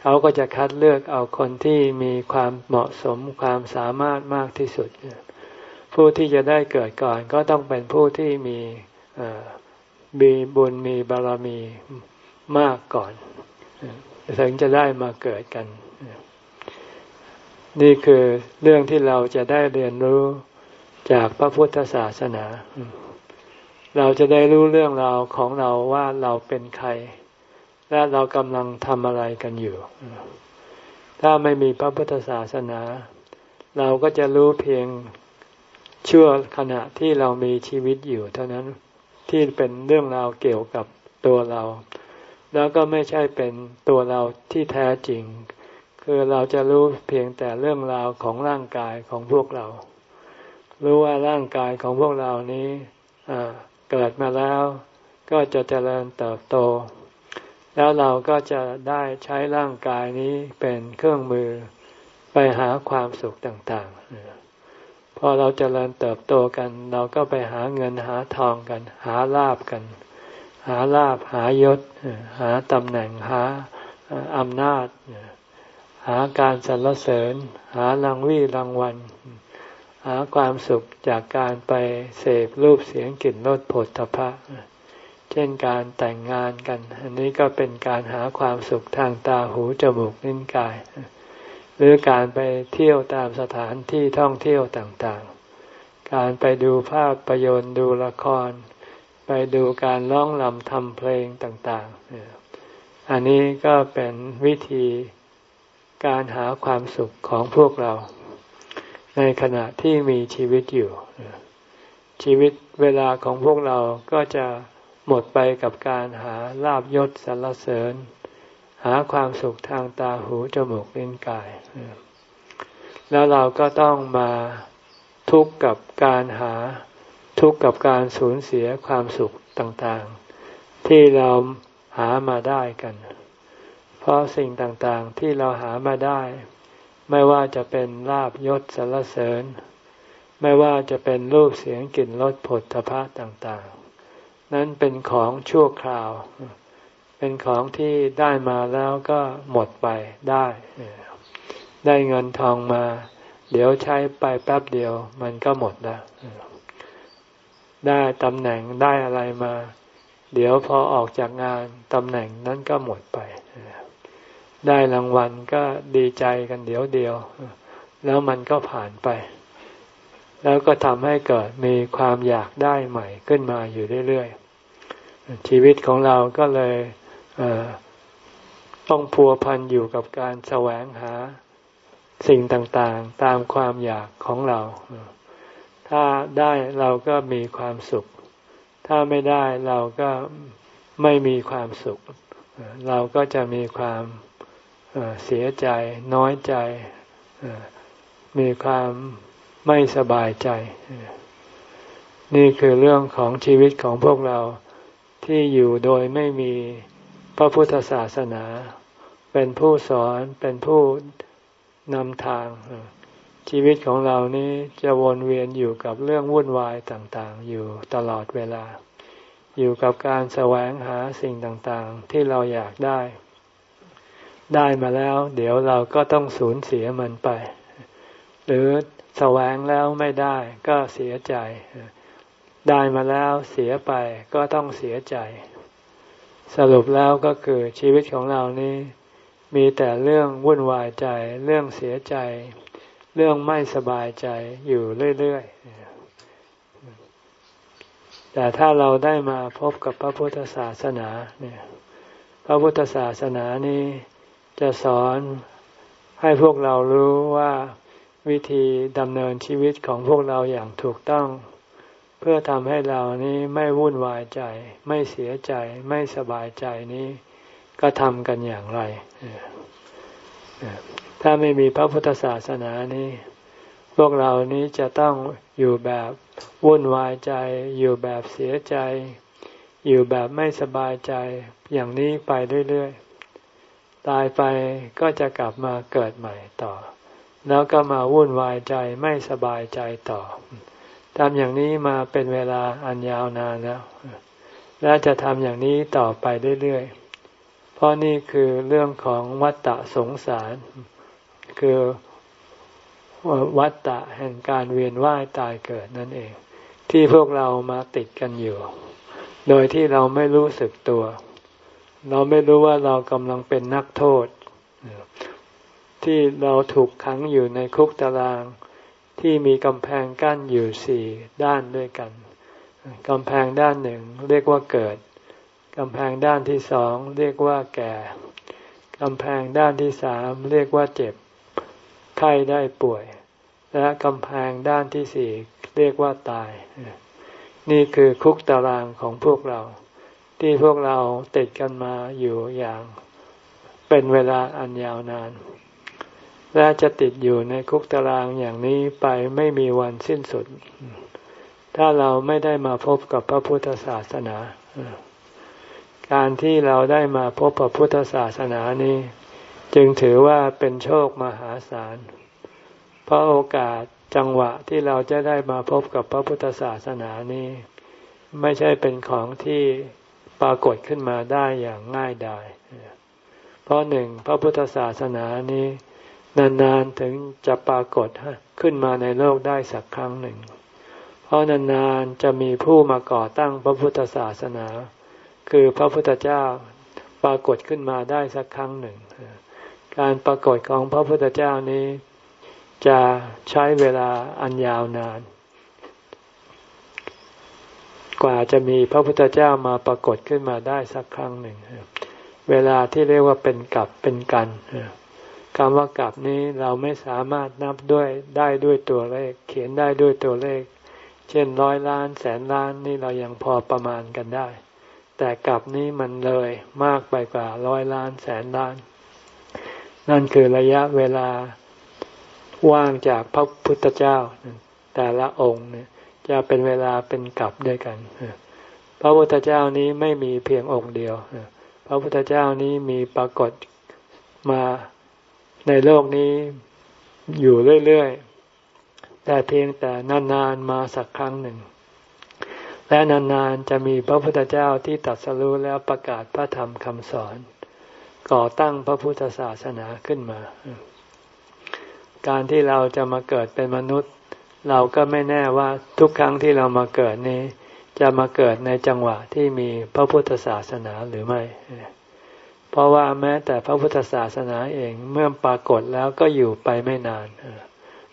เขาก็จะคัดเลือกเอาคนที่มีความเหมาะสมความสามารถมากที่สุด ผู้ที่จะได้เกิดก่อนก็ต้องเป็นผู้ที่มีมีบุญมีบารมีมากก่อน ถึงจะได้มาเกิดกัน นี่คือเรื่องที่เราจะได้เรียนรู้จากพระพุทธศาสนา เราจะได้รู้เรื่องราวของเราว่าเราเป็นใคร และเรากำลังทำอะไรกันอยู่ ถ้าไม่มีพระพุทธศาสนา เราก็จะรู้เพียงชั่วขณะที่เรามีชีวิตอยู่ เท่านั้นที่เป็นเรื่องราวเกี่ยวกับตัวเรา แล้วก็ไม่ใช่เป็นตัวเราที่แท้จริง คือเราจะรู้เพียงแต่เรื่องราวของร่างกายของพวกเรา รู้ว่าร่างกายของพวกเรานี้เกิดมาแล้วก็จะเจริญเติบโต แล้วเราก็จะได้ใช้ร่างกายนี้เป็นเครื่องมือไปหาความสุขต่างๆ พอเราจเจริญเติบโตกัน เราก็ไปหาเงินหาทองกัน หาลาบกัน หาลาบหายศ หาตำแหน่งหาอำนาจ หาการสรรเสริญ หารางวี่รางวัล หาความสุขจากการไปเสพรูปเสียงกลิ่นรสผลทพะเช่นการแต่งงานกัน อันนี้ก็เป็นการหาความสุขทางตาหูจมูกนิ้นกาย หรือการไปเที่ยวตามสถานที่ท่องเที่ยวต่างๆ การไปดูภาพประยนต์ดูละคร ไปดูการร้องลำทำเพลงต่างๆ อันนี้ก็เป็นวิธีการหาความสุขของพวกเรา ในขณะที่มีชีวิตอยู่ ชีวิตเวลาของพวกเราก็จะหมดไปกับการหาลาบยศสรรเสริญ หาความสุขทางตาหูจมูกลิ้นกาย แล้วเราก็ต้องมาทุกข์กับการหา ทุกข์กับการสูญเสียความสุขต่างๆ ที่เราหามาได้กัน เพราะสิ่งต่างๆที่เราหามาได้ ไม่ว่าจะเป็นลาบยศสรรเสริญ ไม่ว่าจะเป็นรูปเสียงกลิ่นรสผลทพะต่างๆ นั้นเป็นของชั่วคราว เป็นของที่ได้มาแล้วก็หมดไปได้ ได้เงินทองมา เดี๋ยวใช้ไปแป๊บเดียวมันก็หมดแล้ว ได้ตำแหน่งได้อะไรมา เดี๋ยวพอออกจากงานตำแหน่งนั้นก็หมดไป ได้รางวัลก็ดีใจกันเดี๋ยวเดียว แล้วมันก็ผ่านไป แล้วก็ทำให้เกิดมีความอยากได้ใหม่ขึ้นมาอยู่เรื่อยๆ ชีวิตของเราก็เลยต้องพัวพันอยู่กับการแสวงหาสิ่งต่างๆ ตามความอยากของเรา ถ้าได้เราก็มีความสุข ถ้าไม่ได้เราก็ไม่มีความสุข เราก็จะมีความเสียใจ น้อยใจ มีความไม่สบายใจ นี่คือเรื่องของชีวิตของพวกเราที่อยู่โดยไม่มีพระพุทธศาสนา เป็นผู้สอนเป็นผู้นำทาง ชีวิตของเรานี้จะวนเวียนอยู่กับเรื่องวุ่นวายต่างๆ อยู่ตลอดเวลา อยู่กับการแสวงหาสิ่งต่างๆ ที่เราอยากได้ ได้มาแล้ว เดี๋ยวเราก็ต้องสูญเสียมันไป หรือแสวงแล้วไม่ได้ก็เสียใจ ได้มาแล้วเสียไปก็ต้องเสียใจ สรุปแล้วก็คือชีวิตของเรานี้ มีแต่เรื่องวุ่นวายใจ เรื่องเสียใจ เรื่องไม่สบายใจอยู่เรื่อยๆ แต่ถ้าเราได้มาพบกับพระพุทธศาสนาเนี่ยพระพุทธศาสนานี้จะสอนให้พวกเรารู้ว่าวิธีดำเนินชีวิตของพวกเราอย่างถูกต้อง เพื่อทำให้เรานี้ไม่วุ่นวายใจ ไม่เสียใจ ไม่สบายใจนี้ก็ทำกันอย่างไร ถ้าไม่มีพระพุทธศาสนานี้ พวกเรานี้จะต้องอยู่แบบวุ่นวายใจ อยู่แบบเสียใจ อยู่แบบไม่สบายใจอย่างนี้ไปเรื่อยๆ ตายไปก็จะกลับมาเกิดใหม่ต่อ แล้วก็มาวุ่นวายใจไม่สบายใจต่อทำอย่างนี้มาเป็นเวลาอันยาวนานแล้ว และจะทำอย่างนี้ต่อไปเรื่อยๆ เพราะนี่คือเรื่องของวัฏฏะสงสาร คือวัฏฏะแห่งการเวียนว่ายตายเกิดนั่นเอง ที่พวกเรามาติดกันอยู่ โดยที่เราไม่รู้สึกตัว เราไม่รู้ว่าเรากำลังเป็นนักโทษ ที่เราถูกขังอยู่ในคุกตารางที่มีกำแพงกั้นอยู่สี่ด้านด้วยกันกำแพงด้านหนึ่งเรียกว่าเกิดกำแพงด้านที่สองเรียกว่าแก่กำแพงด้านที่สามเรียกว่าเจ็บ ไข้ได้ป่วย และกำแพงด้านที่สี่เรียกว่าตาย นี่คือคุกตารางของพวกเรา ที่พวกเราติดกันมาอยู่อย่างเป็นเวลาอันยาวนาน และจะติดอยู่ในคุกตารางอย่างนี้ไปไม่มีวันสิ้นสุด ถ้าเราไม่ได้มาพบกับพระพุทธศาสนา การที่เราได้มาพบพระพุทธศาสนานี้ จึงถือว่าเป็นโชคมหาศาล เพราะโอกาสจังหวะที่เราจะได้มาพบกับพระพุทธศาสนานี้ ไม่ใช่เป็นของที่ปรากฏขึ้นมาได้อย่างง่ายดาย เพราะหนึ่งพระพุทธศาสนานี้ นานๆถึงจะปรากฏขึ้นมาในโลกได้สักครั้งหนึ่ง เพราะนานๆจะมีผู้มาก่อตั้งพระพุทธศาสนา คือพระพุทธเจ้าปรากฏขึ้นมาได้สักครั้งหนึ่ง การปรากฏของพระพุทธเจ้านี้ จะใช้เวลาอันยาวนาน กว่าจะมีพระพุทธเจ้ามาปรากฏขึ้นมาได้สักครั้งหนึ่ง เวลาที่เรียกว่าเป็นกับเป็นกันคำว่ากับนี้เราไม่สามารถนับด้วยได้ด้วยตัวเลข เขียนได้ด้วยตัวเลข เช่นร้อยล้านแสนล้านนี่เรายังพอประมาณกันได้ แต่กับนี้มันเลยมากไปกว่าร้อยล้านแสนล้าน นั่นคือระยะเวลาว่างจากพระพุทธเจ้า แต่ละองค์เนี่ยจะเป็นเวลาเป็นกลับด้วยกัน พระพุทธเจ้านี้ไม่มีเพียงองค์เดียว พระพุทธเจ้านี้มีปรากฏมาในโลกนี้อยู่เรื่อยๆ แต่เพียงแต่นานๆมาสักครั้งหนึ่ง และนานๆจะมีพระพุทธเจ้าที่ตัดสรู้แล้วประกาศพระธรรมคำสอน ก่อตั้งพระพุทธศาสนาขึ้นมา การที่เราจะมาเกิดเป็นมนุษย์ เราก็ไม่แน่ว่าทุกครั้งที่เรามาเกิดนี้ จะมาเกิดในจังหวะที่มีพระพุทธศาสนาหรือไม่ เพราะว่าแม้แต่พระพุทธศาสนาเองเมื่อปรากฏแล้วก็อยู่ไปไม่นาน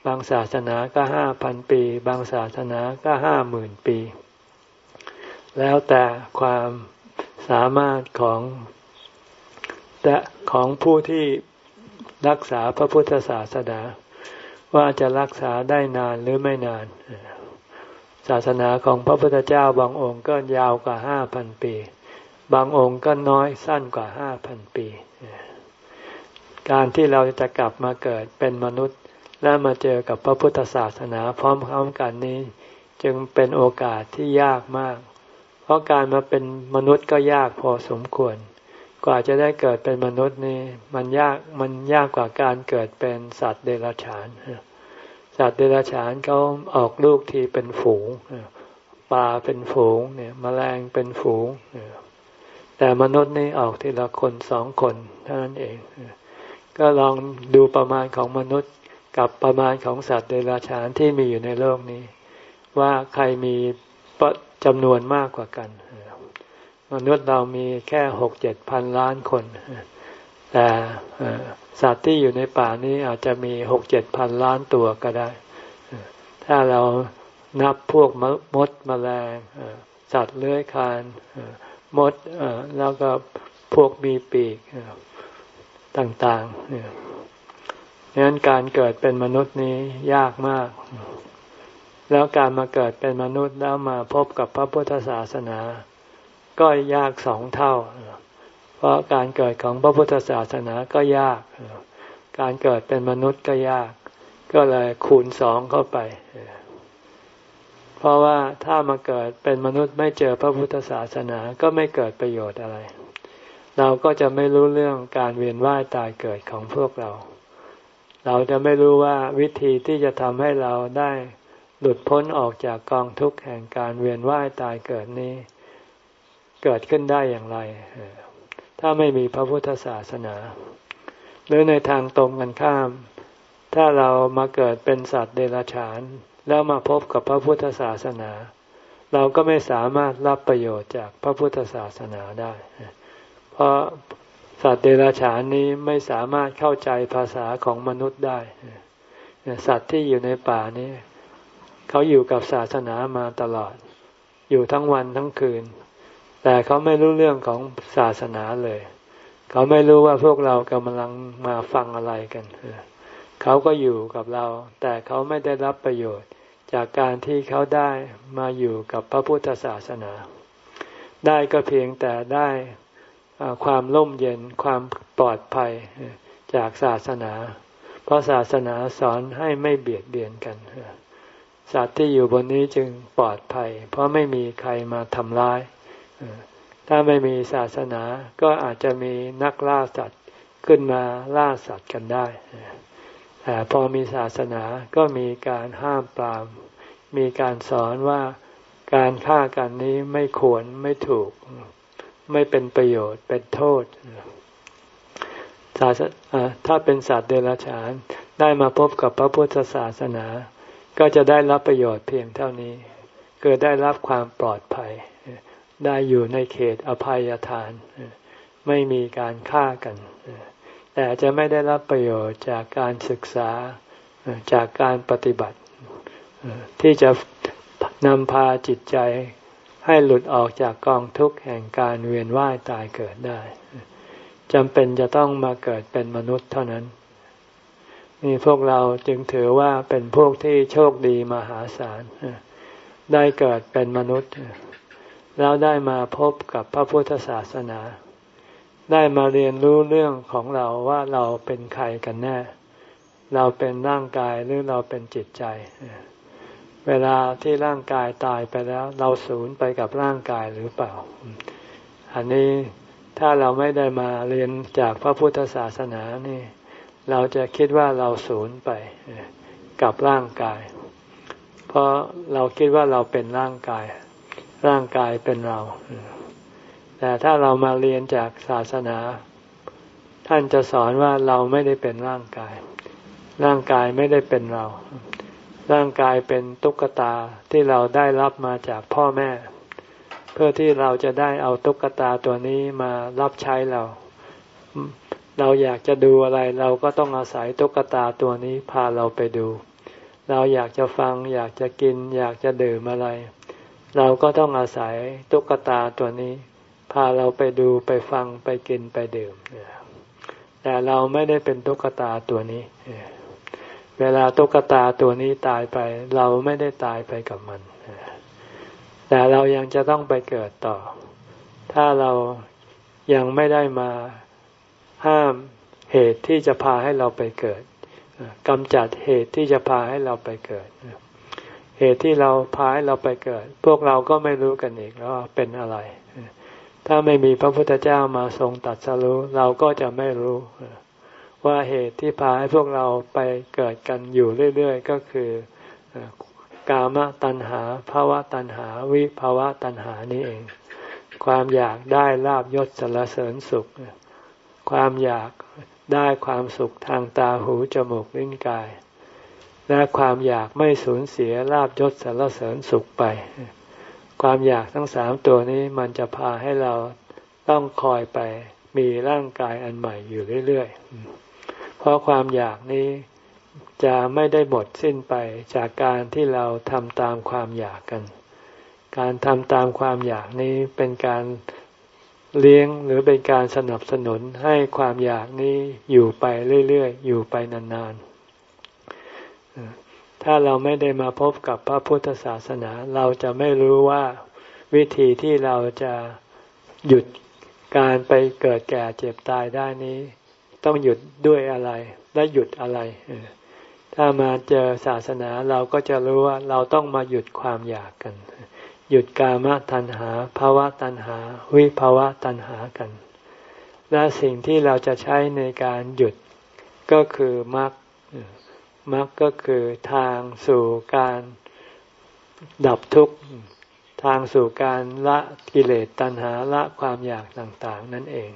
บางศาสนาก็ห้าพันปี บางศาสนาก็ห้าหมื่นปี แล้วแต่ความสามารถของ แต่ของผู้ที่รักษาพระพุทธศาสนา ว่าจะรักษาได้นานหรือไม่นาน ศาสนาของพระพุทธเจ้าบางองค์ก็ยาวกว่าห้าพันปี บางองค์ก็น้อยสั้นกว่าห้าพันปี การที่เราจะกลับมาเกิดเป็นมนุษย์และมาเจอกับพระพุทธศาสนาพร้อมๆกันนี้ จึงเป็นโอกาสที่ยากมาก เพราะการมาเป็นมนุษย์ก็ยากพอสมควร กว่าจะได้เกิดเป็นมนุษย์นี่มันยากมันยากกว่าการเกิดเป็นสัตว์เดรัจฉานสัตว์เดรัจฉานเขาออกลูกทีเป็นฝูงปลาเป็นฝูงเนี่ยมแมลงเป็นฝูงแต่มนุษย์นี่ออกทีละคนสองคนเท่านั้นเอง ก็ลองดูประมาณของมนุษย์กับประมาณของสัตว์เดรัจฉานที่มีอยู่ในโลกนี้ ว่าใครมีจำนวนมากกว่ากัน มนุษย์เรามีแค่หกเจ็ดพันล้านคน แต่สัตว์ที่อยู่ในป่านี้อาจจะมีหกเจ็ดพันล้านตัวก็ได้ ถ้าเรานับพวกมดมแมลงสัตว์เลื้อยคลานมดแล้วก็พวกมีปีกต่างๆเนี่ยนั้นการเกิดเป็นมนุษย์นี้ยากมาก แล้วการมาเกิดเป็นมนุษย์แล้วมาพบกับพระพุทธศาสนา ก็ยากสองเท่า เพราะการเกิดของพระพุทธศาสนาก็ยาก การเกิดเป็นมนุษย์ก็ยาก ก็เลยคูณสองเข้าไป เพราะว่าถ้ามาเกิดเป็นมนุษย์ไม่เจอพระพุทธศาสนาก็ไม่เกิดประโยชน์อะไร เราก็จะไม่รู้เรื่องการเวียนว่ายตายเกิดของพวกเรา เราจะไม่รู้ว่าวิธีที่จะทำให้เราได้หลุดพ้นออกจากกองทุกข์แห่งการเวียนว่ายตายเกิดนี้ เกิดขึ้นได้อย่างไร ถ้าไม่มีพระพุทธศาสนา หรือในทางตรงกันข้าม ถ้าเรามาเกิดเป็นสัตว์เดรัจฉาน แล้วมาพบกับพระพุทธศาสนา เราก็ไม่สามารถรับประโยชน์จากพระพุทธศาสนาได้ เพราะสัตว์เดรัจฉานนี้ไม่สามารถเข้าใจภาษาของมนุษย์ได้ สัตว์ที่อยู่ในป่านี้ เขาอยู่กับศาสนามาตลอด อยู่ทั้งวันทั้งคืน แต่เขาไม่รู้เรื่องของศาสนาเลย เขาไม่รู้ว่าพวกเรากำลังมาฟังอะไรกันเขาก็อยู่กับเรา แต่เขาไม่ได้รับประโยชน์จากการที่เขาได้มาอยู่กับพระพุทธศาสนา ได้ก็เพียงแต่ได้ความร่มเย็นความปลอดภัยจากศาสนา เพราะศาสนาสอนให้ไม่เบียดเบียนกันสัตว์ที่อยู่บนนี้จึงปลอดภัย เพราะไม่มีใครมาทำร้าย ถ้าไม่มีศาสนาก็อาจจะมีนักล่าสัตว์ขึ้นมาล่าสัตว์กันได้แต่พอมีศาสนาก็มีการห้ามปราม มีการสอนว่าการฆ่ากันนี้ไม่ควรไม่ถูก ไม่เป็นประโยชน์เป็นโทษศาสถ้าเป็นสัตว์เดรัจฉานได้มาพบกับพระพุทธศาสนา ก็จะได้รับประโยชน์เพียงเท่านี้เกิดได้รับความปลอดภัย ได้อยู่ในเขตอภัยทาน ไม่มีการฆ่ากัน แต่จะไม่ได้รับประโยชน์จากการศึกษาจากการปฏิบัติ ที่จะนำพาจิตใจให้หลุดออกจากกองทุกข์แห่งการเวียนว่ายตายเกิดได้จำเป็นจะต้องมาเกิดเป็นมนุษย์เท่านั้นนี่พวกเราจึงถือว่าเป็นพวกที่โชคดีมหาศาลได้เกิดเป็นมนุษย์ แล้วได้มาพบกับพระพุทธศาสนา ได้มาเรียนรู้เรื่องของเราว่าเราเป็นใครกันแน่ เราเป็นร่างกายหรือเราเป็นจิตใจ เวลาที่ร่างกายตายไปแล้ว เราสูญไปกับร่างกายหรือเปล่า อันนี้ถ้าเราไม่ได้มาเรียนจากพระพุทธศาสนานี่ เราจะคิดว่าเราสูญไปกับร่างกาย เพราะเราคิดว่าเราเป็นร่างกาย ร่างกายเป็นเรา แต่ถ้าเรามาเรียนจากศาสนา ท่านจะสอนว่าเราไม่ได้เป็นร่างกาย ร่างกายไม่ได้เป็นเรา ร่างกายเป็นตุ๊กตาที่เราได้รับมาจากพ่อแม่ เพื่อที่เราจะได้เอาตุ๊กตาตัวนี้มารับใช้เรา เราอยากจะดูอะไร เราก็ต้องอาศัยตุ๊กตาตัวนี้พาเราไปดู เราอยากจะฟัง อยากจะกิน อยากจะดื่มอะไร เราก็ต้องอาศัยตุ๊กตาตัวนี้ พาเราไปดูไปฟังไปกินไปดื่ม แต่เราไม่ได้เป็นตุ๊กตาตัวนี้ เวลาตุ๊กตาตัวนี้ตายไป เราไม่ได้ตายไปกับมัน แต่เรายังจะต้องไปเกิดต่อ ถ้าเรายังไม่ได้มาห้ามเหตุที่จะพาให้เราไปเกิดกำจัดเหตุที่จะพาให้เราไปเกิด เหตุที่เราพาให้เราไปเกิด พวกเราก็ไม่รู้กันอีกแล้วเป็นอะไร ถ้าไม่มีพระพุทธเจ้ามาทรงตัดสรู้เราก็จะไม่รู้ ว่าเหตุที่พาให้พวกเราไปเกิดกันอยู่เรื่อยๆ ก็คือกามตัณหาภาวะตัณหา วิภาวะตัณหานี่เอง ความอยากได้ลาบยศสรรเสริญสุข ความอยากได้ความสุขทางตาหูจมูกลิ้นกาย และความอยากไม่สูญเสียลาบยศสรรเสริญสุขไป ความอยากทั้งสามตัวนี้มันจะพาให้เราต้องคอยไปมีร่างกายอันใหม่อยู่เรื่อยๆ เพราะความอยากนี้จะไม่ได้หมดสิ้นไปจากการที่เราทำตามความอยากกัน การทำตามความอยากนี้เป็นการเลี้ยงหรือเป็นการสนับสนุนให้ความอยากนี้อยู่ไปเรื่อยๆ อยู่ไปนานๆ ถ้าเราไม่ได้มาพบกับพระพุทธศาสนา เราจะไม่รู้ว่าวิธีที่เราจะหยุดการไปเกิดแก่เจ็บตายได้นี้ ต้องหยุดด้วยอะไร และหยุดอะไร ถ้ามาเจอศาสนาเราก็จะรู้ว่าเราต้องมาหยุดความอยากกัน หยุดกามตัณหาภาวะตัณหา วิภาวะตัณหากัน และสิ่งที่เราจะใช้ในการหยุดก็คือมรรค มรรคก็คือทางสู่การดับทุกข์ ทางสู่การละกิเลสตัณหาละความอยากต่างๆ นั่นเอง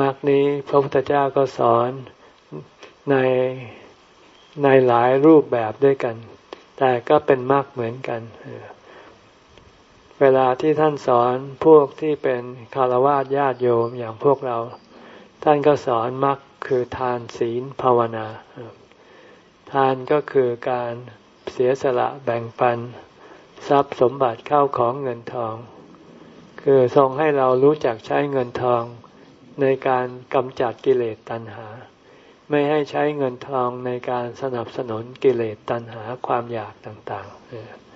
มรรคนี้พระพุทธเจ้าก็สอนในในหลายรูปแบบด้วยกัน แต่ก็เป็นมรรคเหมือนกัน เวลาที่ท่านสอนพวกที่เป็นคารวะญาติโยมอย่างพวกเรา ท่านก็สอนมรรคคือทานศีลภาวนาานก็คือการเสียสละแบ่งปัน ทรัพย์สมบัติเข้าของเงินทอง คือทรงให้เรารู้จักใช้เงินทอง ในการกำจัดกิเลสตัณหา ไม่ให้ใช้เงินทองในการสนับสนุนกิเลสตัณหาความอยากต่าง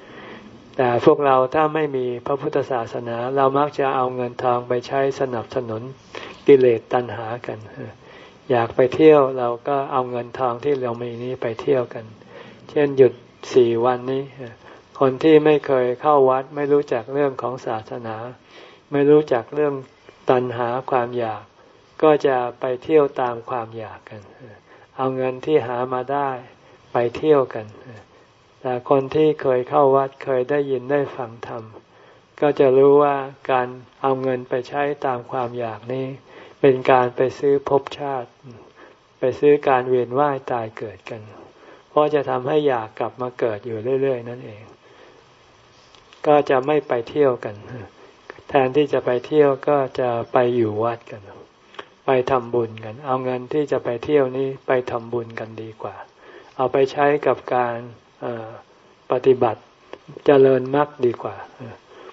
ๆ แต่พวกเราถ้าไม่มีพระพุทธศาสนา เรามักจะเอาเงินทองไปใช้สนับสนุนกิเลสตัณหากัน อยากไปเที่ยวเราก็เอาเงินทองที่เรามีนี้ไปเที่ยวกัน เช่นหยุดสี่วันนี้ คนที่ไม่เคยเข้าวัด ไม่รู้จักเรื่องของศาสนา ไม่รู้จักเรื่องตัณหาความอยาก ก็จะไปเที่ยวตามความอยากกัน เอาเงินที่หามาได้ไปเที่ยวกัน แต่คนที่เคยเข้าวัดเคยได้ยินได้ฟังธรรมก็จะรู้ว่าการเอาเงินไปใช้ตามความอยากนี้ เป็นการไปซื้อภพชาติ ไปซื้อการเวียนว่ายตายเกิดกัน เพราะจะทำให้อยากกลับมาเกิดอยู่เรื่อย ๆ นั่นเอง ก็จะไม่ไปเที่ยวกัน แทนที่จะไปเที่ยวก็จะไปอยู่วัดกัน ไปทำบุญกัน เอาเงินที่จะไปเที่ยวนี้ไปทำบุญกันดีกว่า เอาไปใช้กับการปฏิบัติเจริญมรรคดีกว่า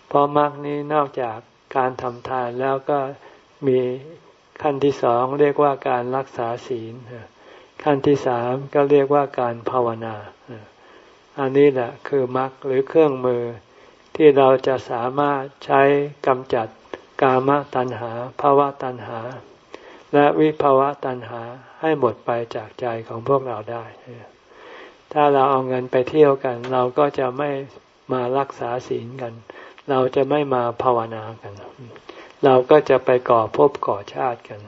เพเพราะมรรคนี้นอกจากการทำทานแล้วก็มี ขั้นที่สองเรียกว่าการรักษาศีล ขั้นที่สามก็เรียกว่าการภาวนา อันนี้แหละคือมรรคหรือเครื่องมือที่เราจะสามารถใช้กำจัดกามตัณหาภาวะตัณหา และวิภาวะตัณหาให้หมดไปจากใจของพวกเราได้ ถ้าเราเอาเงินไปเที่ยวกัน เราก็จะไม่มารักษาศีลกัน เราจะไม่มาภาวนากัน เราก็จะไปก่อภพก่อชาติกัน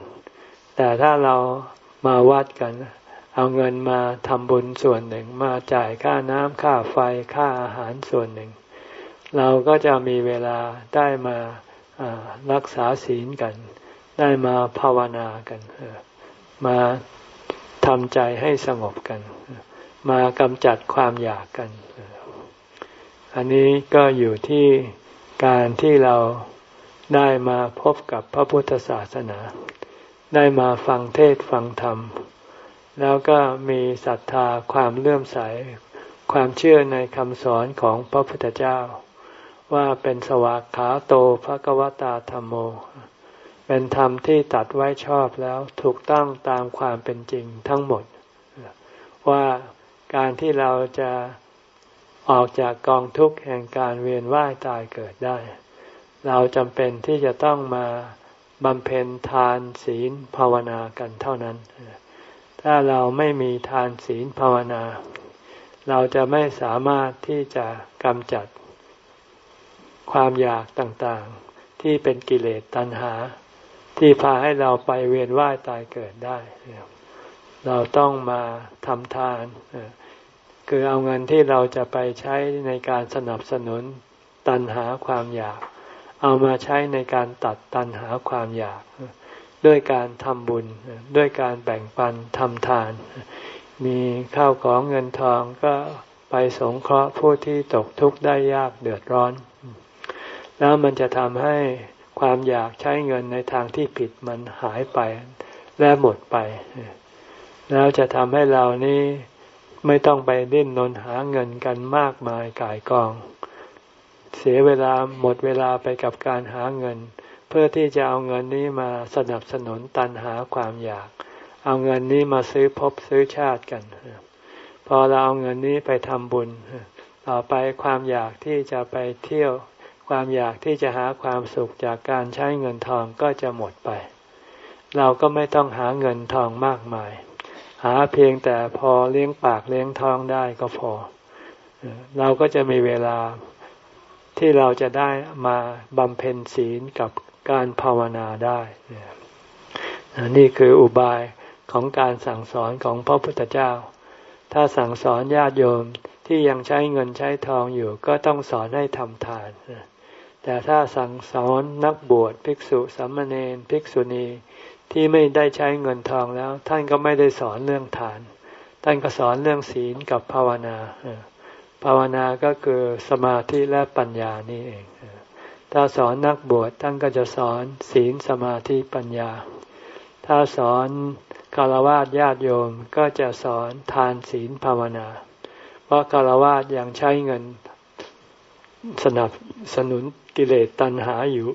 แต่ถ้าเรามาวัดกัน เอาเงินมาทำบุญส่วนหนึ่งมาจ่ายค่าน้ำค่าไฟค่าอาหารส่วนหนึ่ง เราก็จะมีเวลาได้มารักษาศีลกัน ได้มาภาวนากันมาทำใจให้สงบกัน มากำจัดความอยากกัน อันนี้ก็อยู่ที่การที่เรา ได้มาพบกับพระพุทธศาสนา ได้มาฟังเทศฟังธรรม แล้วก็มีศรัทธาความเลื่อมใส ความเชื่อในคำสอนของพระพุทธเจ้า ว่าเป็นสวากขาโตภะกวตาธรรมโม เป็นธรรมที่ตัดไว้ชอบแล้วถูกต้องตามความเป็นจริงทั้งหมด ว่าการที่เราจะออกจากกองทุกข์แห่งการเวียนว่ายตายเกิดได้ เราจำเป็นที่จะต้องมาบำเพ็ญทานศีลภาวนากันเท่านั้น ถ้าเราไม่มีทานศีลภาวนา เราจะไม่สามารถที่จะกำจัดความอยากต่างๆ ที่เป็นกิเลสตัณหา ที่พาให้เราไปเวียนว่ายตายเกิดได้ เราต้องมาทำทาน คือเอาเงินที่เราจะไปใช้ในการสนับสนุนตันหาความอยาก เอามาใช้ในการตัดตันหาความอยาก ด้วยการทำบุญ ด้วยการแบ่งปันทำทาน มีข้าวของเงินทองก็ไปสงเคราะห์ผู้ที่ตกทุกข์ได้ยากเดือดร้อน แล้วมันจะทำให้ความอยากใช้เงินในทางที่ผิดมันหายไปและหมดไป แล้วจะทำให้เรานี้ไม่ต้องไปดิ้นนนหาเงินกันมากมายกายกอง เสียเวลาหมดเวลาไปกับการหาเงิน เพื่อที่จะเอาเงินนี้มาสนับสนุนตันหาความอยาก เอาเงินนี้มาซื้อพบซื้อชาติกัน พอเราเอาเงินนี้ไปทำบุญ ต่อไปความอยากที่จะไปเที่ยว ความอยากที่จะหาความสุขจากการใช้เงินทองก็จะหมดไป เราก็ไม่ต้องหาเงินทองมากมาย หาเพียงแต่พอเลี้ยงปากเลี้ยงท้องได้ก็พอ เราก็จะมีเวลา ที่เราจะได้มาบำเพ็ญศีลกับการภาวนาได้นี่คืออุบายของการสั่งสอนของพระพุทธเจ้า ถ้าสั่งสอนญาติโยมที่ยังใช้เงินใช้ทองอยู่ ก็ต้องสอนให้ทำทาน แต่ถ้าสั่งสอนนักบวชภิกษุสามเณรภิกษุณีที่ไม่ได้ใช้เงินทองแล้ว ท่านก็ไม่ได้สอนเรื่องทาน ท่านก็สอนเรื่องศีลกับภาวนา ภาวนาก็คือสมาธิและปัญญานี่เอง ถ้าสอนนักบวชท่านก็จะสอนศีลสมาธิปัญญา ถ้าสอนคารวะญาติโยมก็จะสอนทานศีลภาวนา เพราะคารวะยังใช้เงินสนับสนุนกิเลสตัณหาอยู่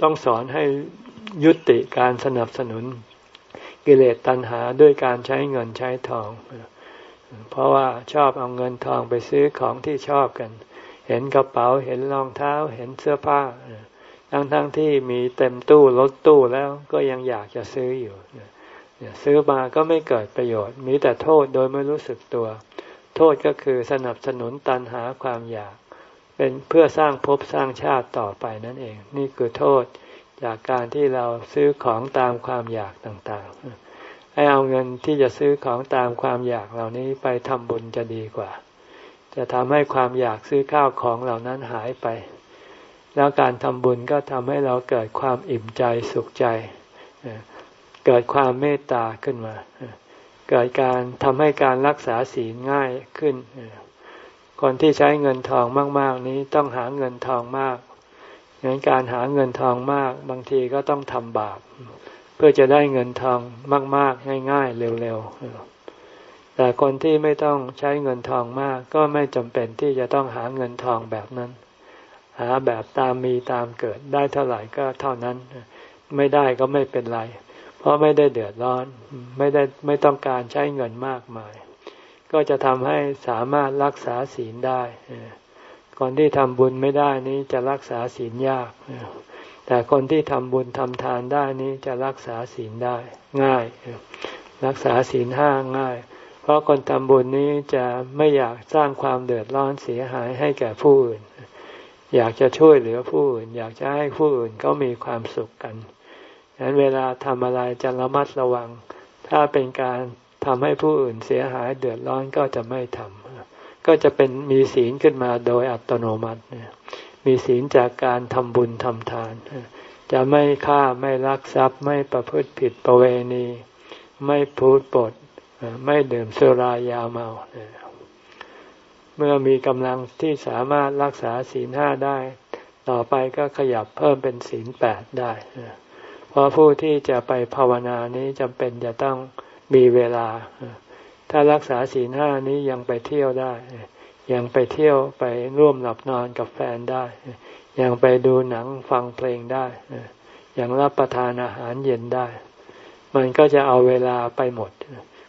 ต้องสอนให้ยุติการสนับสนุน กิเลสตัณหาด้วยการใช้เงินใช้ทองเเพราะว่าชอบเอาเงินทองไปซื้อของที่ชอบกัน เห็นกระเป๋าเห็นรองเท้า เห็นเสื้อผ้า ทั้งทั้งที่มีเต็มตู้รถตู้แล้วก็ยังอยากจะซื้ออยู่ซื้อมาก็ไม่เกิดประโยชน์ มีแต่โทษโดยไม่รู้สึกตัว โทษก็คือสนับสนุนตันหาความอยาก เป็นเพื่อสร้างภพสร้างชาติต่อไปนั่นเอง นี่คือโทษจากการที่เราซื้อของตามความอยากต่างๆ ให้เอาเงินที่จะซื้อของตามความอยากเหล่านี้ไปทำบุญจะดีกว่า จะทำให้ความอยากซื้อข้าวของเหล่านั้นหายไป แล้วการทำบุญก็ทำให้เราเกิดความอิ่มใจสุขใจ เกิดความเมตตาขึ้นมา เกิดการทำให้การรักษาศีลง่ายขึ้น คนที่ใช้เงินทองมาก ๆ นี้ต้องหาเงินทองมากงั้นการหาเงินทองมากบางทีก็ต้องทำบาป เพื่อจะได้เงินทองมาก ๆ ง่าย ๆ เร็วๆ แต่คนที่ไม่ต้องใช้เงินทองมาก ก็ไม่จำเป็นที่จะต้องหาเงินทองแบบนั้น หาแบบตามมีตามเกิดได้เท่าไหร่ก็เท่านั้น ไม่ได้ก็ไม่เป็นไร เพราะไม่ได้เดือดร้อน ไม่ได้ไม่ต้องการใช้เงินมากมาย ก็จะทำให้สามารถรักษาศีลได้ ก่อนที่ทำบุญไม่ได้นี้จะรักษาศีลยาก แต่คนที่ทำบุญทำทานได้นี้จะรักษาศีลได้ง่าย รักษาศีลห้าง่าย เพราะคนทำบุญนี้จะไม่อยากสร้างความเดือดร้อนเสียหายให้แก่ผู้อื่น อยากจะช่วยเหลือผู้อื่น อยากจะให้ผู้อื่นก็มีความสุขกันดังนั้นเวลาทำอะไรจะระมัดระวัง ถ้าเป็นการทำให้ผู้อื่นเสียหายเดือดร้อนก็จะไม่ทำก็จะเป็นมีศีลขึ้นมาโดยอัตโนมัติ มีศีลจากการทำบุญทำทาน จะไม่ฆ่าไม่ลักทรัพย์ ไม่ประพฤติผิดประเวณี ไม่พูดปด ไม่ดื่มสุรายาเมา เมื่อมีกำลังที่สามารถรักษาศีลห้าได้ ต่อไปก็ขยับเพิ่มเป็นศีลแปดได้ เพราะผู้ที่จะไปภาวนานี้จำเป็นจะต้องมีเวลา ถ้ารักษาศีลห้านี้ยังไปเที่ยวได้ ยังไปเที่ยวไปร่วมหลับนอนกับแฟนได้ ยังไปดูหนังฟังเพลงได้ยังรับประทานอาหารเย็นได้ มันก็จะเอาเวลาไปหมด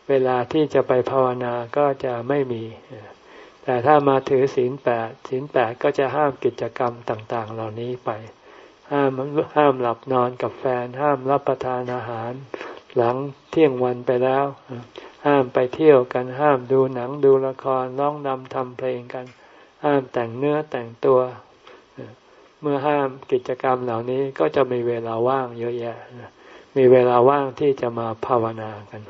เวลาที่จะไปภาวนาก็จะไม่มี แต่ถ้ามาถือศีลแปดศีลแปดก็จะห้ามกิจกรรมต่างๆ เหล่านี้ไป ห้ามห้ามหลับนอนกับแฟน ห้ามรับประทานอาหาร หลังเที่ยงวันไปแล้ว ห้ามไปเที่ยวกันห้ามดูหนังดูละครร้องนำทำเพลงกัน ห้ามแต่งเนื้อแต่งตัว เมื่อห้ามกิจกรรมเหล่านี้ก็จะมีเวลาว่างเยอะแยะ มีเวลาว่างที่จะมาภาวนากัน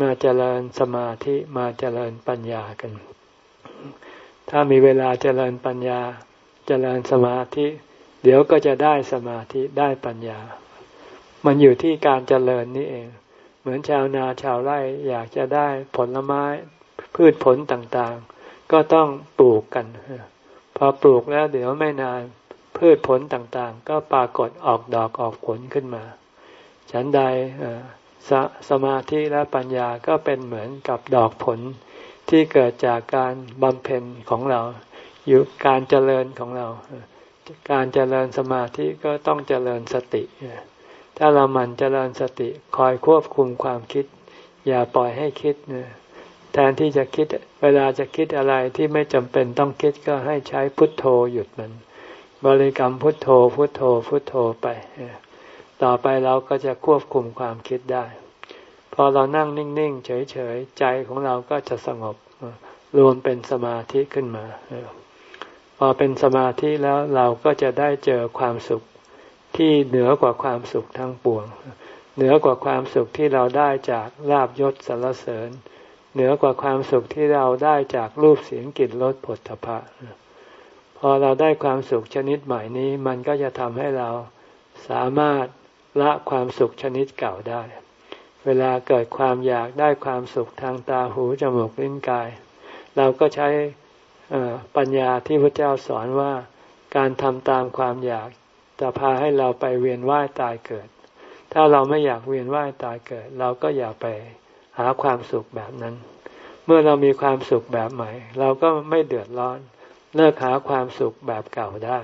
มาเจริญสมาธิมาเจริญปัญญากัน ถ้ามีเวลาเจริญปัญญา เจริญสมาธิ เดี๋ยวก็จะได้สมาธิได้ปัญญา มันอยู่ที่การเจริญนี่เอง มือนชาวนาชาวไร่อยากจะได้ผลไม้พืชผลต่างๆ ก็ต้องปลูกกัน พอปลูกแล้วเดี๋ยวไม่นานพืชผลต่างๆ ก็ปรากฏออกดอกออกผลขึ้นมา ฉันใดสสมาธิและปัญญาก็เป็นเหมือนกับดอกผลที่เกิดจากการบำเพ็ญของเรา อยู่การเจริญของเรา การเจริญสมาธิก็ต้องเจริญสติ ถ้าเราหมั่นเจริญสติคอยควบคุมความคิด อย่าปล่อยให้คิดนะแทนที่จะคิดเวลาจะคิดอะไรที่ไม่จำเป็นต้องคิดก็ให้ใช้พุทโธหยุดมัน บริกรรมพุทโธพุทโธพุทโธไป ต่อไปเราก็จะควบคุมความคิดได้ พอเรานั่งนิ่งๆ เฉยๆ ใจของเราก็จะสงบรวมเป็นสมาธิขึ้นมา พอเป็นสมาธิแล้วเราก็จะได้เจอความสุข ที่เหนือกว่าความสุขทั้งปวง เหนือกว่าความสุขที่เราได้จากลาบยศสรรเสริญ เหนือกว่าความสุขที่เราได้จากรูปเสียงกลิ่นรสผลถภะพอเราได้ความสุขชนิดใหม่นี้ มันก็จะทำให้เราสามารถละความสุขชนิดเก่าได้ เวลาเกิดความอยากได้ความสุขทางตาหูจมูกลิ้นกาย เราก็ใช้ปัญญาที่พระเจ้าสอนว่าการทำตามความอยาก จะพาให้เราไปเวียนว่ายตายเกิด ถ้าเราไม่อยากเวียนว่ายตายเกิด เราก็อย่าไปหาความสุขแบบนั้น เมื่อเรามีความสุขแบบใหม่ เราก็ไม่เดือดร้อน เลิกหาความสุขแบบเก่าได้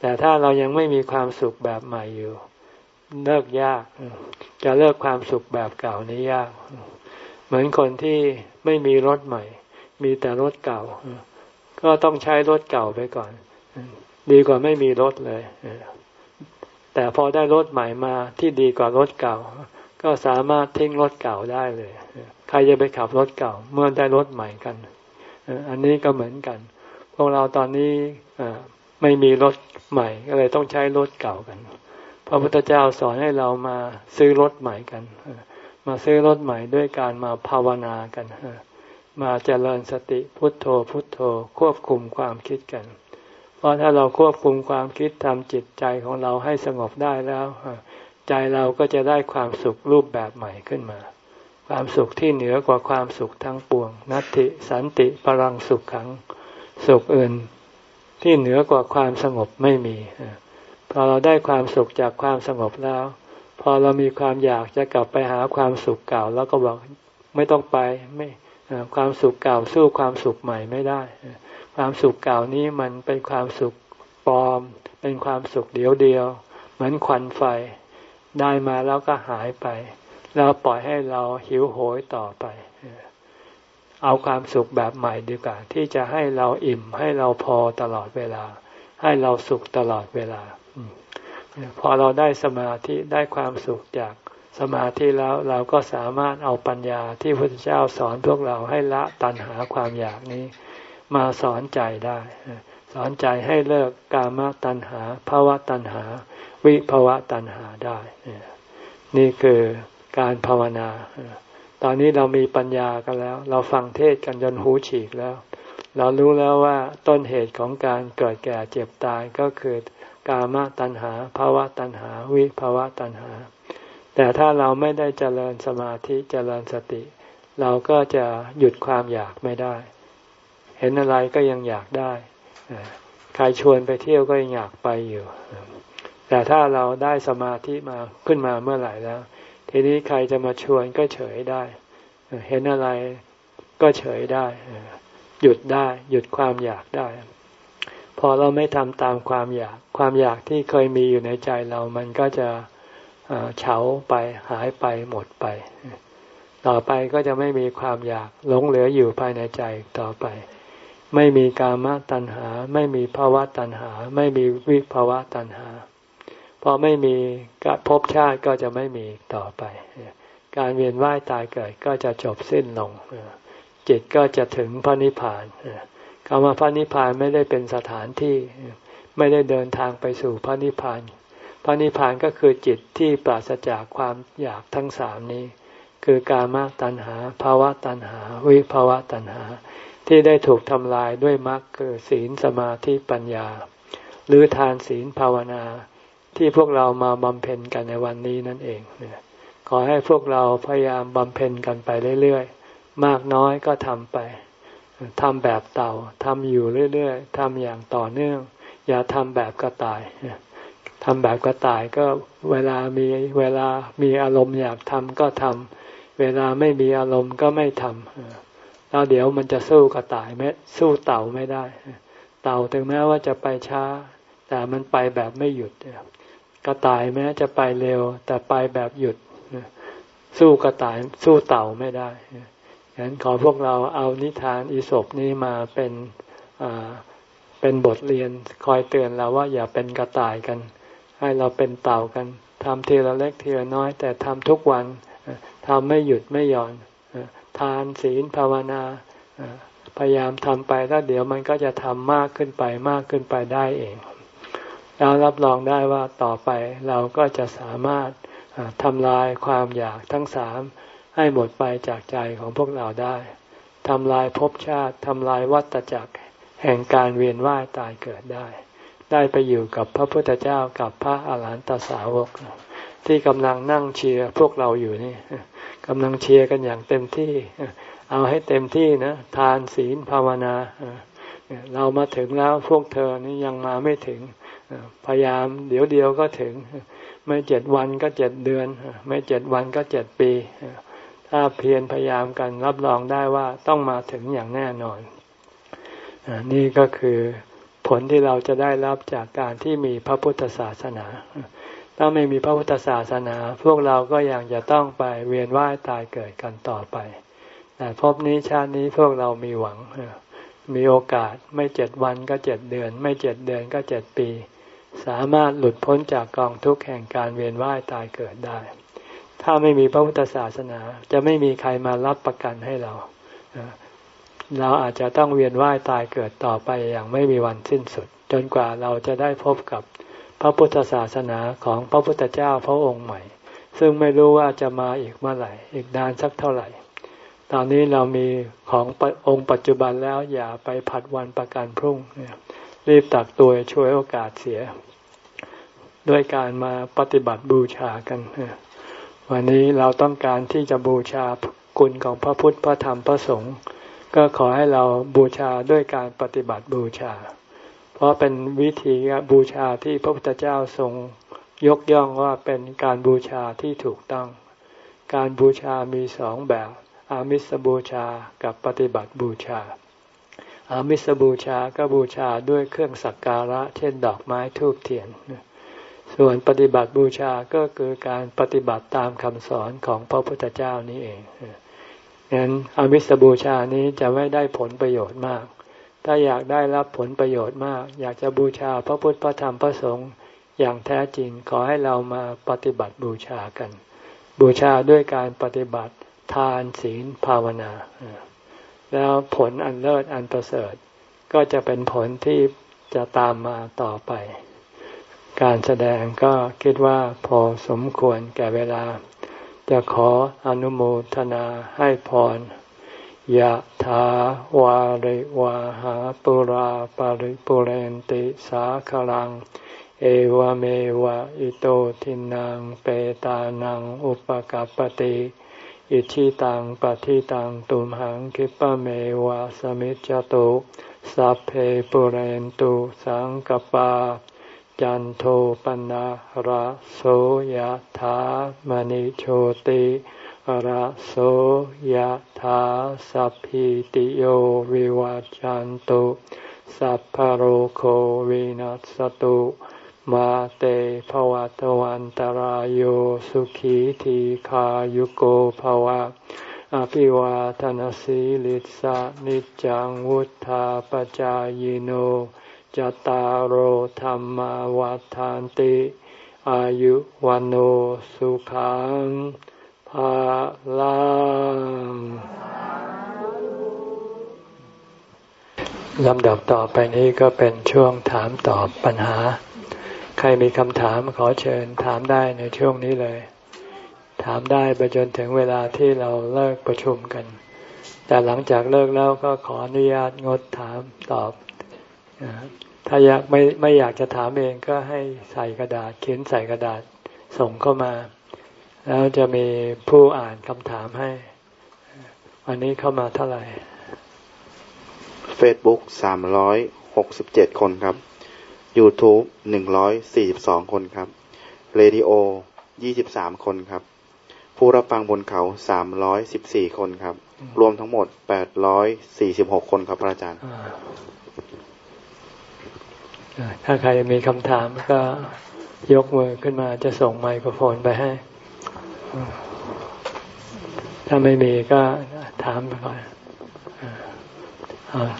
แต่ถ้าเรายังไม่มีความสุขแบบใหม่อยู่ เลิกยาก จะเลิกความสุขแบบเก่านี้ยาก เหมือนคนที่ไม่มีรถใหม่ มีแต่รถเก่า ก็ต้องใช้รถเก่าไปก่อน ดีกว่าไม่มีรถเลยแต่พอได้รถใหม่มาที่ดีกว่ารถเก่า ก็สามารถทิ้งรถเก่าได้เลย ใครจะไปขับรถเก่า เมื่อได้รถใหม่กันอันนี้ก็เหมือนกัน พวกเราตอนนี้ไม่มีรถใหม่ก็เลยต้องใช้รถเก่ากันพระพุทธเจ้าสอนให้เรามาซื้อรถใหม่กันมาซื้อรถใหม่ด้วยการมาภาวนากันมาเจริญสติพุทโธพุทโธควบคุมความคิดกัน ราะถ้าเราควบคุมความคิดทำจิตใจของเราให้สงบได้แล้ว ใจเราก็จะได้ความสุขรูปแบบใหม่ขึ้นมา ความสุขที่เหนือกว่าความสุขทั้งปวง นัตติสันติพลังสุขขัง สุขอื่นที่เหนือกว่าความสงบไม่มีพอเราได้ความสุขจากความสงบแล้ว พอเรามีความอยากจะกลับไปหาความสุขเก่า แล้วก็บอกไม่ต้องไปไม่ความสุขเก่าสู้ความสุขใหม่ไม่ได้ ความสุขเก่านี้มันเป็นความสุขปลอม เป็นความสุขเดียวเดียว เหมือนควันไฟ ได้มาแล้วก็หายไป แล้วปล่อยให้เราหิวโหยต่อไป เอาความสุขแบบใหม่ดีกว่า ที่จะให้เราอิ่มให้เราพอตลอดเวลา ให้เราสุขตลอดเวลา พอเราได้สมาธิได้ความสุขจากสมาธิแล้วเราก็สามารถเอาปัญญาที่พระพุทธเจ้าสอนพวกเราให้ละตัณหาความอยากนี้ มาสอนใจได้ สอนใจให้เลิกกามตัณหาภาวะตัณหา วิภาวะตัณหาได้ นี่คือการภาวนา ตอนนี้เรามีปัญญากันแล้ว เราฟังเทศกันจนหูฉีกแล้ว เรารู้แล้วว่าต้นเหตุของการเกิดแก่เจ็บตายก็คือกามตัณหาภาวะตัณหา วิภาวะตัณหา แต่ถ้าเราไม่ได้เจริญสมาธิเจริญสติ เราก็จะหยุดความอยากไม่ได้ เห็นอะไรก็ยังอยากได้ใครชวนไปเที่ยวก็ยังอยากไปอยู่ แต่ถ้าเราได้สมาธิมาขึ้นมาเมื่อไหร่แล้ว ทีนี้ใครจะมาชวนก็เฉยได้ เห็นอะไรก็เฉยได้ หยุดได้ หยุดความอยากได้ พอเราไม่ทำตามความอยาก ความอยากที่เคยมีอยู่ในใจเรามันก็จะเฉาไปหายไปหมดไป ต่อไปก็จะไม่มีความอยากหลงเหลืออยู่ภายในใจต่อไป ไม่มีกามตัณหา ไม่มีภาวะตัณหา ไม่มีวิภาวะตัณหา พอไม่มีภพชาติก็จะไม่มีต่อไป การเวียนว่ายตายเกิดก็จะจบสิ้นลง จิตก็จะถึงพระนิพพานคำว่าพระนิพพานไม่ได้เป็นสถานที่ ไม่ได้เดินทางไปสู่พระนิพพาน พระนิพพานก็คือจิตที่ปราศจากความอยากทั้งสามนี้ คือกามตัณหาภาวะตัณหา วิภาวะตัณหา ที่ได้ถูกทำลายด้วยมรรคคือศีลสมาธิปัญญา หรือทานศีลภาวนาที่พวกเรามาบำเพ็ญกันในวันนี้นั่นเอง ขอให้พวกเราพยายามบำเพ็ญกันไปเรื่อยๆ มากน้อยก็ทำไปทำแบบเต่าทำอยู่เรื่อยๆทำอย่างต่อเนื่อง อย่าทำแบบกระต่ายทำแบบกระต่ายก็เวลามีเวลามีอารมณ์อยากทำก็ทำเวลาไม่มีอารมณ์ก็ไม่ทำ แล้วเดี๋ยวมันจะสู้กระต่ายไม่สู้เต่าไม่ได้ เต่าถึงแม้ว่าจะไปช้า แต่มันไปแบบไม่หยุดกระต่ายแม้จะไปเร็ว แต่ไปแบบหยุดสู้กระต่ายสู้เต่าไม่ได้ฉะนั้นขอพวกเราเอานิทานอิศบนี้มาเป็นเป็นบทเรียนคอยเตือนเราว่าอย่าเป็นกระต่ายกัน ให้เราเป็นเต่ากันทำทีละเล็กทีละน้อย แต่ทำทุกวันทำไม่หยุดไม่หย่อน ทานศีลภาวนาพยายามทำไปแล้วเดี๋ยวมันก็จะทำมากขึ้นไปมากขึ้นไปได้เองแล้วรับรองได้ว่าต่อไปเราก็จะสามารถทำลายความอยากทั้งสามให้หมดไปจากใจของพวกเราได้ทำลายภพชาติทำลายวัฏจักรแห่งการเวียนว่ายตายเกิดได้ ได้ไปอยู่กับพระพุทธเจ้ากับพระอาหารหันตสาวก ที่กำลังนั่งเชียร์พวกเราอยู่นี่กำลังเชียร์กันอย่างเต็มที่ เอาให้เต็มที่นะ ทานศีลภาวนาเรามาถึงแล้วพวกเธอนี่ยังมาไม่ถึง พยายามเดี๋ยวเดียวก็ถึง ไม่เจ็ดวันก็เจ็ดเดือน ไม่เจ็ดวันก็เจ็ดปี ถ้าเพียรพยายามกันรับรองได้ว่าต้องมาถึงอย่างแน่นอนนี่ก็คือผลที่เราจะได้รับจากการที่มีพระพุทธศาสนา ถ้าไม่มีพระพุทธศาสนา พวกเราก็ยังจะต้องไปเวียนว่ายตายเกิดกันต่อไป แต่พบนี้ชาตินี้พวกเรามีหวัง มีโอกาสไม่เจ็ดวันก็เจ็ดเดือน ไม่เจ็ดเดือนก็เจ็ดปี สามารถหลุดพ้นจากกองทุกข์แห่งการเวียนว่ายตายเกิดได้ ถ้าไม่มีพระพุทธศาสนา จะไม่มีใครมารับประกันให้เรา เราอาจจะต้องเวียนว่ายตายเกิดต่อไปอย่างไม่มีวันสิ้นสุด จนกว่าเราจะได้พบกับ ระพุทธศาสนาของพระพุทธเจ้าพระองค์ใหม่ ซึ่งไม่รู้ว่าจะมาอีกเมื่อไหร่ อีกนานสักเท่าไหร่ ตอนนี้เรามีขององค์ปัจจุบันแล้วอย่าไปผัดวันประกันพรุ่ง รีบตักตัวช่วยโอกาสเสีย ด้วยการมาปฏิบัติบูชากัน วันนี้เราต้องการที่จะบูชาคุณของพระพุทธพระธรรมพระสงฆ์ก็ขอให้เราบูชาด้วยการปฏิบัติบูชา เพราะเป็นวิธีบูชาที่พระพุทธเจ้าทรงยกย่องว่าเป็นการบูชาที่ถูกต้อง การบูชามีสองแบบ อามิสบูชากับปฏิบัติบูชา อามิสบูชาก็บูชาด้วยเครื่องสักการะ เช่นดอกไม้ทูบเทียน ส่วนปฏิบัติบูชาก็คือการปฏิบัติตามคำสอนของพระพุทธเจ้านี้เองงั้นอามิสบูชานี้จะไม่ได้ผลประโยชน์มาก ถ้าอยากได้รับผลประโยชน์มาก อยากจะบูชาพระพุทธพระธรรมพระสงฆ์อย่างแท้จริงขอให้เรามาปฏิบัติบูชากัน บูชาด้วยการปฏิบัติทานศีลภาวนา แล้วผลอันเลิศอันประเสริฐ ก็จะเป็นผลที่จะตามมาต่อไป การแสดงก็คิดว่าพอสมควรแก่เวลา จะขออนุโมทนาให้พร ยะถาวาริวาหาปุราปาริปุเรนติสาคลัง เอวเมวะอิโตทินังเปตานังอุปกัปติอิชิตังปฏิตังตุมหังคิปะเมวะสมิจจตุสัพเพปุเรนตุสังกปา จันโทปนะระโสยถามณิโชติ ระโสยถาสัพพิติโยวิวัจจันตุสัพพโรโควินัสตุมาเตภวัตวันตารโยสุขีทีขายุโกภวะ อภิวาทนสีลิสะนิจังวุธาปจายโนจตารโธรรมวาทานติ อายุวันโอสุขัง ลังลำดับต่อไปนี้ก็เป็นช่วงถามตอบปัญหา ใครมีคำถามขอเชิญถามได้ในช่วงนี้เลย ถามได้ไปจนถึงเวลาที่เราเลิกประชุมกัน แต่หลังจากเลิกแล้วก็ขออนุญาตงดถามตอบ ถ้าอยากไม่ไม่อยากจะถามเองก็ให้ใส่กระดาษ เขียนใส่กระดาษส่งเข้ามา แล้วจะมีผู้อ่านคำถามให้ วันนี้เข้ามาเท่าไหร่ Facebook สามร้อยหกสิบเจ็ดคนครับ YouTube หนึ่งร้อยสี่สิบสองคนครับเรดิโอยี่สิบสามคนครับ ผู้รับฟังบนเขาสามร้อยสิบสี่คนครับ รวมทั้งหมดแปดร้อยสี่สิบหกคนครับพระอาจารย์ ถ้าใครมีคำถามก็ยกมือขึ้นมาจะส่งไมโครโฟนไปให้ ถ้าไม่มีก็ถามไปก่อน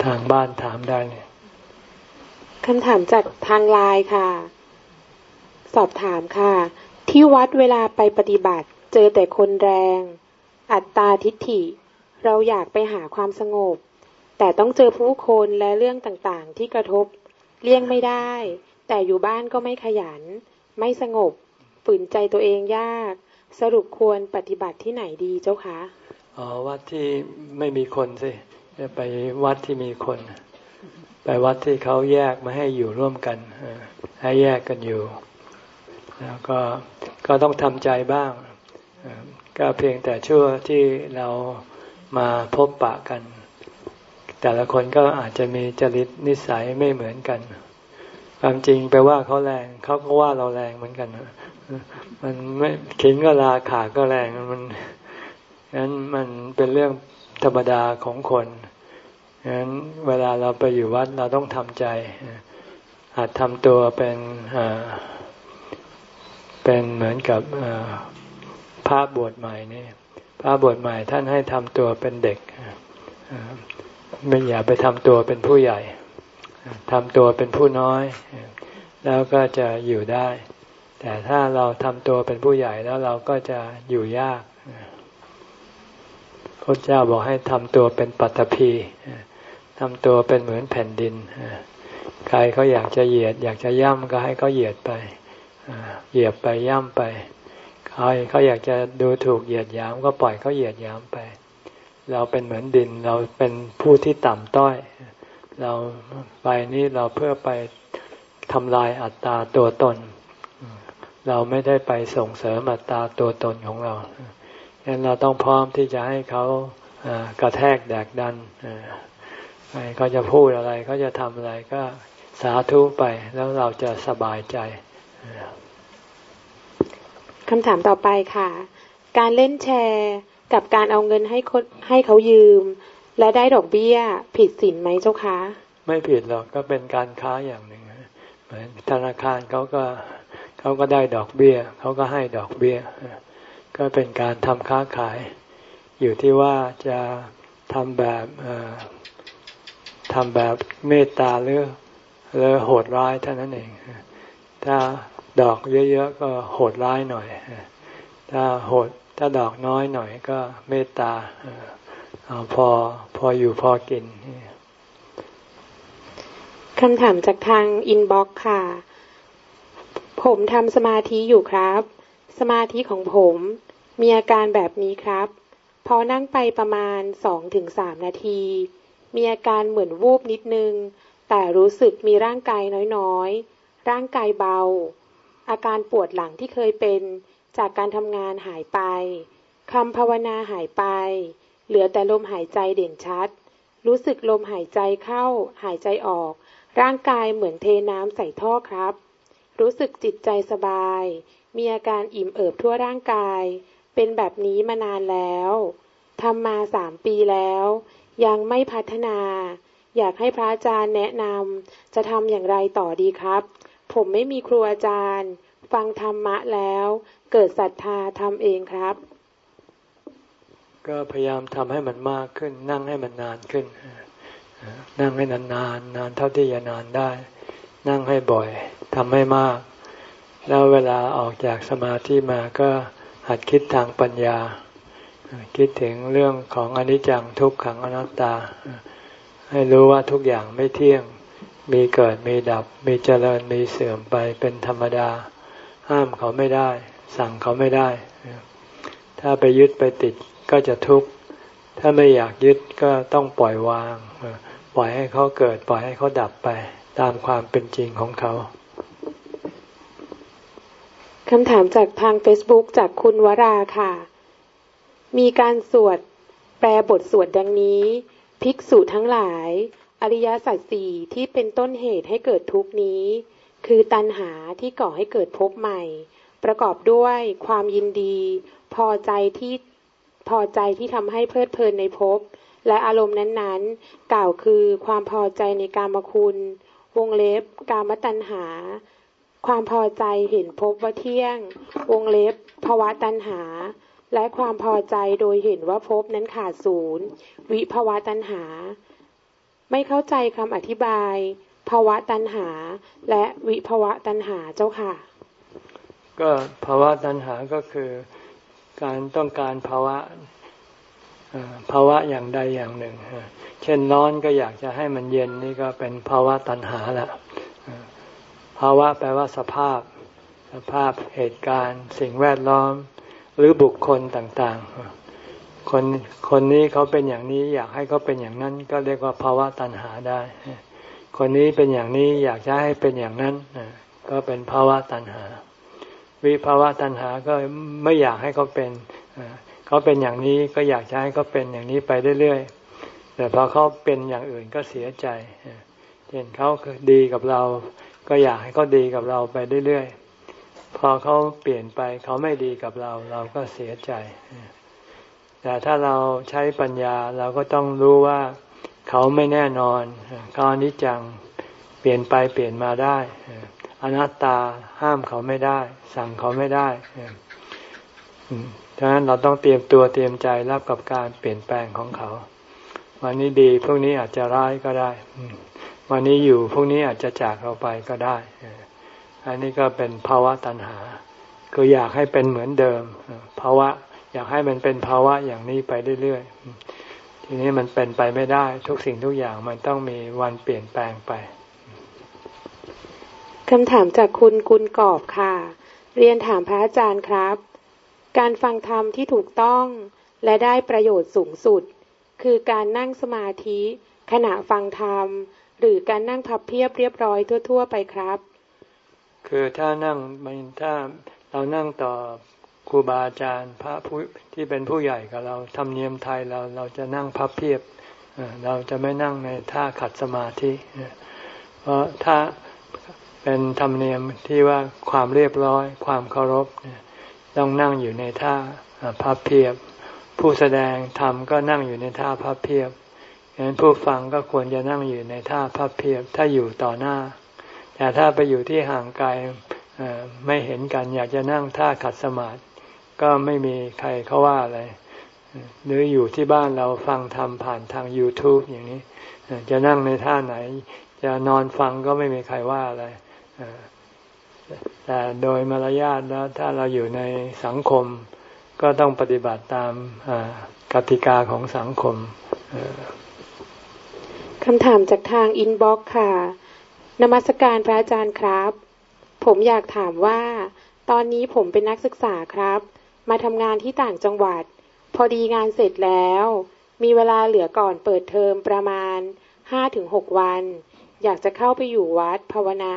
ทางบ้านถามได้เนี่ยคำถามจากทางไลน์ค่ะ สอบถามค่ะ ที่วัดเวลาไปปฏิบัติ เจอแต่คนแรง อัตตาทิฏฐิ เราอยากไปหาความสงบ แต่ต้องเจอผู้คนและเรื่องต่างๆ ที่กระทบ เลี่ยงไม่ได้ แต่อยู่บ้านก็ไม่ขยัน ไม่สงบ ฝืนใจตัวเองยาก สรุปควรปฏิบัติที่ไหนดีเจ้าคะอ๋อวัดที่ไม่มีคนสิจะไปวัดที่มีคน ไปวัดที่เขาแยกมาให้อยู่ร่วมกันให้แยกกันอยู่ แล้วก็ก็ต้องทำใจบ้างก็เพียงแต่ชั่วที่เรามาพบปะกัน แต่ละคนก็อาจจะมีจริตนิสัยไม่เหมือนกัน ความจริงไปว่าเขาแรงเขาก็ว่าเราแรงเหมือนกัน มันไม่ขิงก็ลาขาก็แรงมันนั้นมันเป็นเรื่องธรรมดาของคนฉะนั้นเวลาเราไปอยู่วัดเราต้องทำใจอาจทำตัวเป็นเป็นเหมือนกับพระบวชใหม่นี่พระบวชใหม่ท่านให้ทำตัวเป็นเด็กไม่อย่าไปทำตัวเป็นผู้ใหญ่ทำตัวเป็นผู้น้อย แล้วก็จะอยู่ได้ แต่ถ้าเราทำตัวเป็นผู้ใหญ่แล้วเราก็จะอยู่ยากพระเจ้าบอกให้ทำตัวเป็นปัตตภีทำตัวเป็นเหมือนแผ่นดินใครเขาอยากจะเหยียด อยากจะย่ำก็ให้เขาเหยียดไปเหยียบไปย่ำไปใครเขาอยากจะดูถูกเหยียดยามก็ปล่อยเขาเหยียดยามไป เราเป็นเหมือนดิน เราเป็นผู้ที่ต่ำต้อย เราไปนี่เราเพื่อไปทำลายอัตตาตัวตน เราไม่ได้ไปส่งเสริมอัตตาตัวตนของเราฉะนั้นเราต้องพร้อมที่จะให้เขากระแทกแดกดันเขาจะพูดอะไรเขาจะทำอะไรก็สาธุไปแล้วเราจะสบายใจคำถามต่อไปค่ะ การเล่นแชร์กับการเอาเงินให้คนให้เขายืม และได้ดอกเบี้ยผิดสินไหมเจ้าคะ ไม่ผิดหรอกก็เป็นการค้าอย่างหนึ่งเหมือนธนาคารเขาก็ เขาก็ได้ดอกเบี้ย เขาก็ให้ดอกเบี้ย ก็เป็นการทำค้าขาย อยู่ที่ว่าจะทำแบบทำแบบเมตตาหรือหรือโหดร้ายเท่านั้นเอง ถ้าดอกเยอะๆก็โหดร้ายหน่อย ถ้าโหดถ้าดอกน้อยหน่อยก็เมตตาเอาพอพออยู่พอกินคำถามจากทางอินบ็อกค่ะ ผมทำสมาธิอยู่ครับ สมาธิของผมมีอาการแบบนี้ครับ พอนั่งไปประมาณสองถึงสามนาที มีอาการเหมือนวูบนิดนึง แต่รู้สึกมีร่างกายน้อยๆ ร่างกายเบา อาการปวดหลังที่เคยเป็นจากการทำงานหายไปคำภาวนาหายไป เหลือแต่ลมหายใจเด่นชัด รู้สึกลมหายใจเข้า หายใจออก ร่างกายเหมือนเทน้ำใส่ท่อครับ รู้สึกจิตใจสบาย มีอาการอิ่มเอิบทั่วร่างกาย เป็นแบบนี้มานานแล้วทำมาสามปีแล้ว ยังไม่พัฒนา อยากให้พระอาจารย์แนะนำจะทำอย่างไรต่อดีครับ ผมไม่มีครูอาจารย์ ฟังธรรมะแล้ว เกิดศรัทธาทำเองครับ ก็พยายามทำให้มันมากขึ้น นั่งให้มันนานขึ้น นั่งให้นานนานนานเท่าที่จะนานได้ นั่งให้บ่อย ทำให้มาก แล้วเวลาออกจากสมาธิมาก็หัดคิดทางปัญญา คิดถึงเรื่องของอนิจจังทุกขังอนัตตา ให้รู้ว่าทุกอย่างไม่เที่ยง มีเกิดมีดับ มีเจริญมีเสื่อมไปเป็นธรรมดา ห้ามเขาไม่ได้ สั่งเขาไม่ได้ ถ้าไปยึดไปติดก็จะทุกข์ ถ้าไม่อยากยึดก็ต้องปล่อยวาง ปล่อยให้เขาเกิด ปล่อยให้เขาดับไป ตามความเป็นจริงของเขา คำถามจากทาง Facebook จากคุณวราค่ะ มีการสวดแปลบทสวดดังนี้ ภิกษุทั้งหลาย อริยสัจสี่ที่เป็นต้นเหตุให้เกิดทุกนี้ คือตัณหาที่ก่อให้เกิดภพใหม่ ประกอบด้วยความยินดี พอใจที่พอใจที่ทำให้เพลิดเพลินในภพและอารมณ์นั้นๆ กล่าวคือความพอใจในกามคุณ วงเล็บ กามตัณหา ความพอใจเห็นภพว่าเที่ยง วงเล็บภาวะตัณหา และความพอใจโดยเห็นว่าภพนั้นขาดศูนย์วิภาวะตัณหา ไม่เข้าใจคำอธิบาย ภาวะตัณหา และวิภาวะตัณหาเจ้าค่ะ ก็ภาวะตัณหาก็คือการต้องการภาวะภาวะอย่างใดอย่างหนึ่ง เช่นร้อนก็อยากจะให้มันเย็นนี่ก็เป็นภาวะตัณหาละ ภาวะแปลว่าสภาพ สภาพเหตุการณ์ สิ่งแวดล้อม หรือบุคคลต่างๆ คนคนนี้เขาเป็นอย่างนี้อยากให้เขาเป็นอย่างนั้น ก็เรียกว่าภาวะตัณหาได้ คนนี้เป็นอย่างนี้อยากจะให้เป็นอย่างนั้น ก็เป็นภาวะตัณหา วิภาวะตัณหาก็ไม่อยากให้เขาเป็นเขาเป็นอย่างนี้ก็อยากจะให้เขาเป็นอย่างนี้ไปเรื่อยๆแต่พอเขาเป็นอย่างอื่นก็เสียใจเช่นเขาดีกับเรา ก็อยากให้เขาดีกับเราไปเรื่อยๆ พอเขาเปลี่ยนไปเขาไม่ดีกับเรา เราก็เสียใจ แต่ถ้าเราใช้ปัญญาเราก็ต้องรู้ว่าเขาไม่แน่นอนเขาอนิจจังเปลี่ยนไปเปลี่ยนมาได้ อนัตตาห้ามเขาไม่ได้ สั่งเขาไม่ได้ดังนั้นเราต้องเตรียมตัวเตรียมใจรับกับการเปลี่ยนแปลงของเขา วันนี้ดีพวกนี้อาจจะร้ายก็ได้ วันนี้อยู่พวกนี้อาจจะจากเราไปก็ได้ อันนี้ก็เป็นภาวะตัณหา คืออยากให้เป็นเหมือนเดิมภาวะอยากให้มันเป็นภาวะอย่างนี้ไปเรื่อยๆ ทีนี้มันเป็นไปไม่ได้ ทุกสิ่งทุกอย่างมันต้องมีวันเปลี่ยนแปลงไปคำถามจากคุณกุลกอบค่ะ เรียนถามพระอาจารย์ครับ การฟังธรรมที่ถูกต้องและได้ประโยชน์สูงสุด คือการนั่งสมาธิขณะฟังธรรม หรือการนั่งพับเพียบเรียบร้อยทั่ว ๆ ไปครับ คือถ้านั่งมันถ้าเรานั่งต่อครูบาอาจารย์พระผู้ที่เป็นผู้ใหญ่กับเราทำเนียมไทยเราเราจะนั่งพับเพียบเราจะไม่นั่งในท่าขัดสมาธิเพราะถ้าเป็นธรรมเนียมที่ว่าความเรียบร้อย ความเคารพต้องนั่งอยู่ในท่าพับเพียบ ผู้แสดงธรรมก็นั่งอยู่ในท่าพับเพียบ ฉะนั้นผู้ฟังก็ควรจะนั่งอยู่ในท่าพับเพียบถ้าอยู่ต่อหน้า แต่ถ้าไปอยู่ที่ห่างไกลไม่เห็นกันอยากจะนั่งท่าขัดสมาธิก็ไม่มีใครเขาว่าอะไร หรืออยู่ที่บ้านเราฟังทำผ่านทาง YouTube อย่างนี้ จะนั่งในท่าไหน จะนอนฟังก็ไม่มีใครว่าอะไร แต่โดยมารยาทแล้วถ้าเราอยู่ในสังคม ก็ต้องปฏิบัติตามกติกาของสังคม คำถามจากทาง inbox ค่ะ นมัสการพระอาจารย์ครับ ผมอยากถามว่า ตอนนี้ผมเป็นนักศึกษาครับ มาทำงานที่ต่างจังหวัด พอดีงานเสร็จแล้ว มีเวลาเหลือก่อนเปิดเทอมประมาณห้าถึงหกวัน อยากจะเข้าไปอยู่วัดภาวนา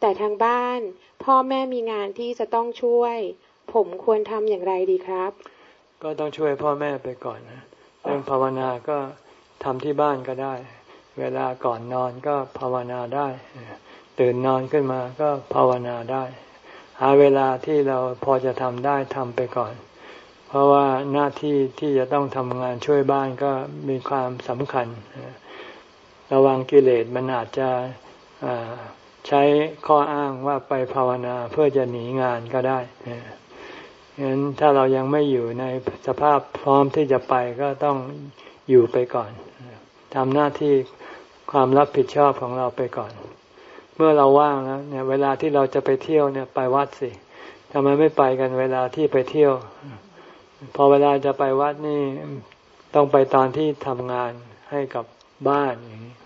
แต่ทางบ้าน พ่อแม่มีงานที่จะต้องช่วย ผมควรทำอย่างไรดีครับ ก็ต้องช่วยพ่อแม่ไปก่อนนะเรื่องภาวนาก็ทำที่บ้านก็ได้ เวลาก่อนนอนก็ภาวนาได้ ตื่นนอนขึ้นมาก็ภาวนาได้ หาเวลาที่เราพอจะทำได้ทำไปก่อน เพราะว่าหน้าที่ที่จะต้องทำงานช่วยบ้านก็มีความสำคัญ ระวังกิเลสมันอาจจะใช้ข้ออ้างว่าไปภาวนาเพื่อจะหนีงานก็ได้ฉะนั้นถ้าเรายังไม่อยู่ในสภาพพร้อมที่จะไปก็ต้องอยู่ไปก่อนทำหน้าที่ ความรับผิดชอบของเราไปก่อน เมื่อเราว่างแล้วเนี่ยเวลาที่เราจะไปเที่ยวเนี่ยไปวัดสิทำไมไม่ไปกันเวลาที่ไปเที่ยว พอเวลาจะไปวัดนี่ต้องไปตอนที่ทำงานให้กับบ้านอย่างนี้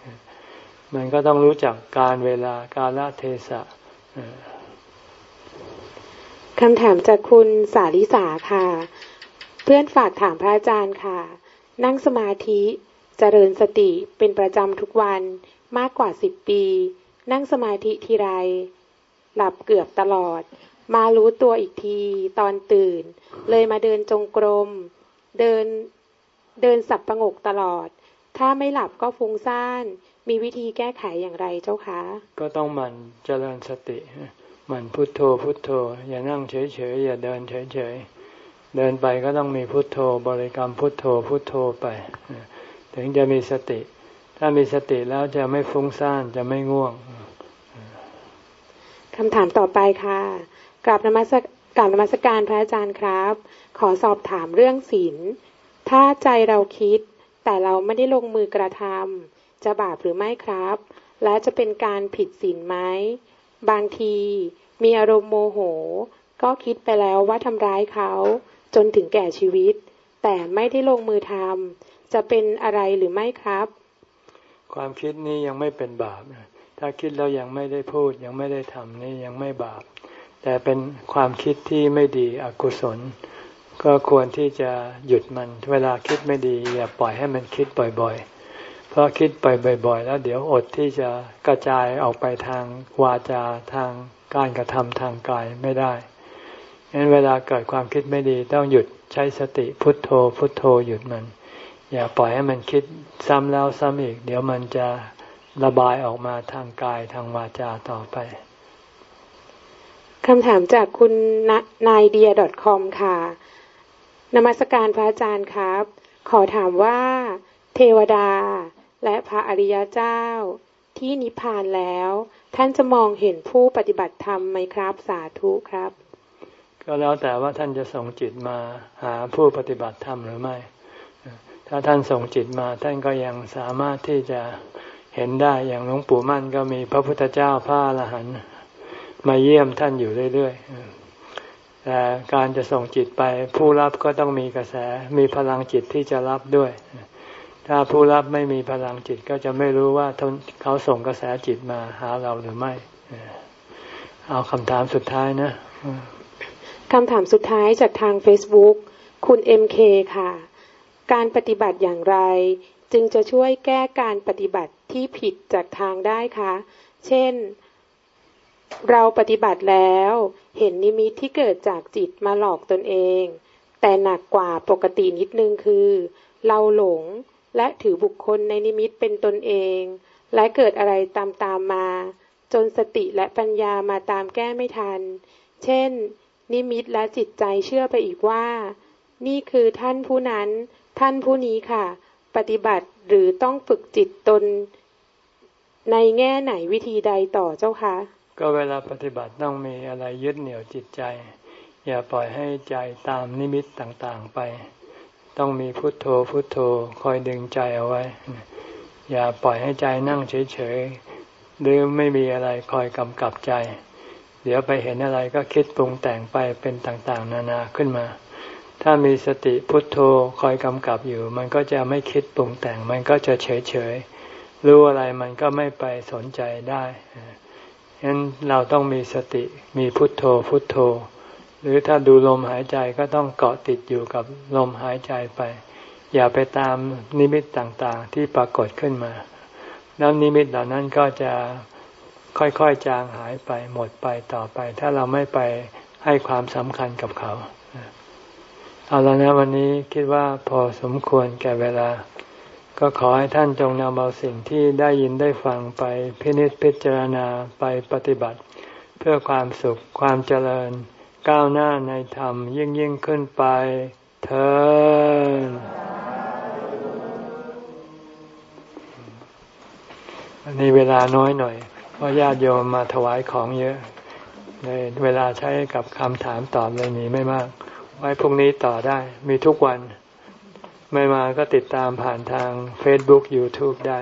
มันก็ต้องรู้จักการเวลาการละเทศะคำถามจากคุณสาลิสาค่ะ เพื่อนฝากถามพระอาจารย์ค่ะ นั่งสมาธิ เจริญสติเป็นประจำทุกวันมากกว่าสิบปี นั่งสมาธิทีไร หลับเกือบตลอด มารู้ตัวอีกทีตอนตื่น เลยมาเดินจงกรม เดินเดินสับประงกตลอด ถ้าไม่หลับก็ฟุ้งซ่าน มีวิธีแก้ไขอย่างไรเจ้าคะ ก็ต้องหมั่นเจริญสติหมั่นพุทโธพุทโธ อย่านั่งเฉยๆ อย่าเดินเฉยๆ เดินไปก็ต้องมีพุทโธบริกรรมพุทโธพุทโธไป ถึงจะมีสติ ถ้ามีสติแล้วจะไม่ฟุ้งซ่านจะไม่ง่วงคำถามต่อไปค่ะกราบนมัสกราบนมัสการพระอาจารย์ครับ ขอสอบถามเรื่องศีลถ้าใจเราคิด แต่เราไม่ได้ลงมือกระทำจะบาปหรือไม่ครับ และจะเป็นการผิดศีลไหมบางทีมีอารมณ์โมโห ก็คิดไปแล้วว่าทำร้ายเขาจนถึงแก่ชีวิต แต่ไม่ได้ลงมือทำ จะเป็นอะไรหรือไม่ครับ ความคิดนี้ยังไม่เป็นบาปถ้าคิดแล้วยังไม่ได้พูดยังไม่ได้ทำนี่ยังไม่บาป แต่เป็นความคิดที่ไม่ดีอกุศล ก็ควรที่จะหยุดมัน เวลาคิดไม่ดีอย่าปล่อยให้มันคิดบ่อยๆ เพราะคิดไปบ่อย ๆ แล้วเดี๋ยวอดที่จะกระจายออกไปทางวาจาทางการกระทำทางกายไม่ได้ฉะนั้นเวลาเกิดความคิดไม่ดีต้องหยุดใช้สติพุทโธพุทโธหยุดมัน อย่าปล่อยให้มันคิดซ้ำแล้วซ้ำอีก เดี๋ยวมันจะระบายออกมาทางกายทางวาจาต่อไปคำถามจากคุณนายเดีย .com ค่ะ นมัสการพระอาจารย์ครับ ขอถามว่าเทวดาและพระอริยเจ้า ที่นิพพานแล้ว ท่านจะมองเห็นผู้ปฏิบัติธรรมไหมครับ สาธุครับ ก็แล้วแต่ว่าท่านจะส่งจิตมาหาผู้ปฏิบัติธรรมหรือไม่ ถ้าท่านส่งจิตมาท่านก็ยังสามารถที่จะเห็นได้อย่างหลวงปู่มั่นก็มีพระพุทธเจ้าพระอรหันต์มาเยี่ยมท่านอยู่เรื่อยๆแต่การจะส่งจิตไป ผู้รับก็ต้องมีกระแสมีพลังจิตที่จะรับด้วย ถ้าผู้รับไม่มีพลังจิตก็จะไม่รู้ว่าเขาส่งกระแสจิตมาหาเราหรือไม่ เอาคำถามสุดท้ายนะคำถามสุดท้ายจากทาง Facebook คุณเอ็มเคค่ะ การปฏิบัติอย่างไร จึงจะช่วยแก้การปฏิบัติที่ผิดจากทางได้คะ เช่น เราปฏิบัติแล้ว เห็นนิมิตที่เกิดจากจิตมาหลอกตนเอง แต่หนักกว่าปกตินิดนึงคือ เราหลงและถือบุคคลในนิมิตเป็นตนเอง และเกิดอะไรตามตามมา จนสติและปัญญามาตามแก้ไม่ทัน เช่น นิมิตและจิตใจเชื่อไปอีกว่า นี่คือท่านผู้นั้น ท่านผู้นี้ค่ะ ปฏิบัติหรือต้องฝึกจิตตน ในแง่ไหนวิธีใดต่อเจ้าคะก็เวลาปฏิบัติต้องมีอะไรยึดเหนี่ยวจิตใจ อย่าปล่อยให้ใจตามนิมิตต่างๆไป ต้องมีพุทโธพุทโธคอยดึงใจเอาไว้ อย่าปล่อยให้ใจนั่งเฉยๆหรือไม่มีอะไรคอยกำกับใจ เดี๋ยวไปเห็นอะไรก็คิดปรุงแต่งไปเป็นต่างๆ นานาขึ้นมา ถ้ามีสติพุทโธคอยกำกับอยู่ มันก็จะไม่คิดปรุงแต่ง มันก็จะเฉยๆรู้อะไรมันก็ไม่ไปสนใจได้ฉะนั้นเราต้องมีสติมีพุทโธพุทโธ หรือถ้าดูลมหายใจก็ต้องเกาะติดอยู่กับลมหายใจไป อย่าไปตามนิมิตต่างๆ ที่ปรากฏขึ้นมา แล้วนิมิตเหล่านั้นก็จะค่อยๆจางหายไปหมดไปต่อไป ถ้าเราไม่ไปให้ความสำคัญกับเขา เอาแล้วนะวันนี้คิดว่าพอสมควรแก่เวลา ก็ขอให้ท่านจงนำเอาสิ่งที่ได้ยินได้ฟังไปพินิจพิจารณาไปปฏิบัติ เพื่อความสุขความเจริญ ก้าวหน้าในธรรมยิ่งยิ่งขึ้นไปเธออันนี้เวลาน้อยหน่อย เพราะญาติโยมมาถวายของเยอะเลยเวลาใช้กับคำถามตอบเลยมีไม่มาก ไว้พรุ่งนี้ต่อได้ มีทุกวัน ไม่มาก็ติดตามผ่านทาง Facebook YouTube ได้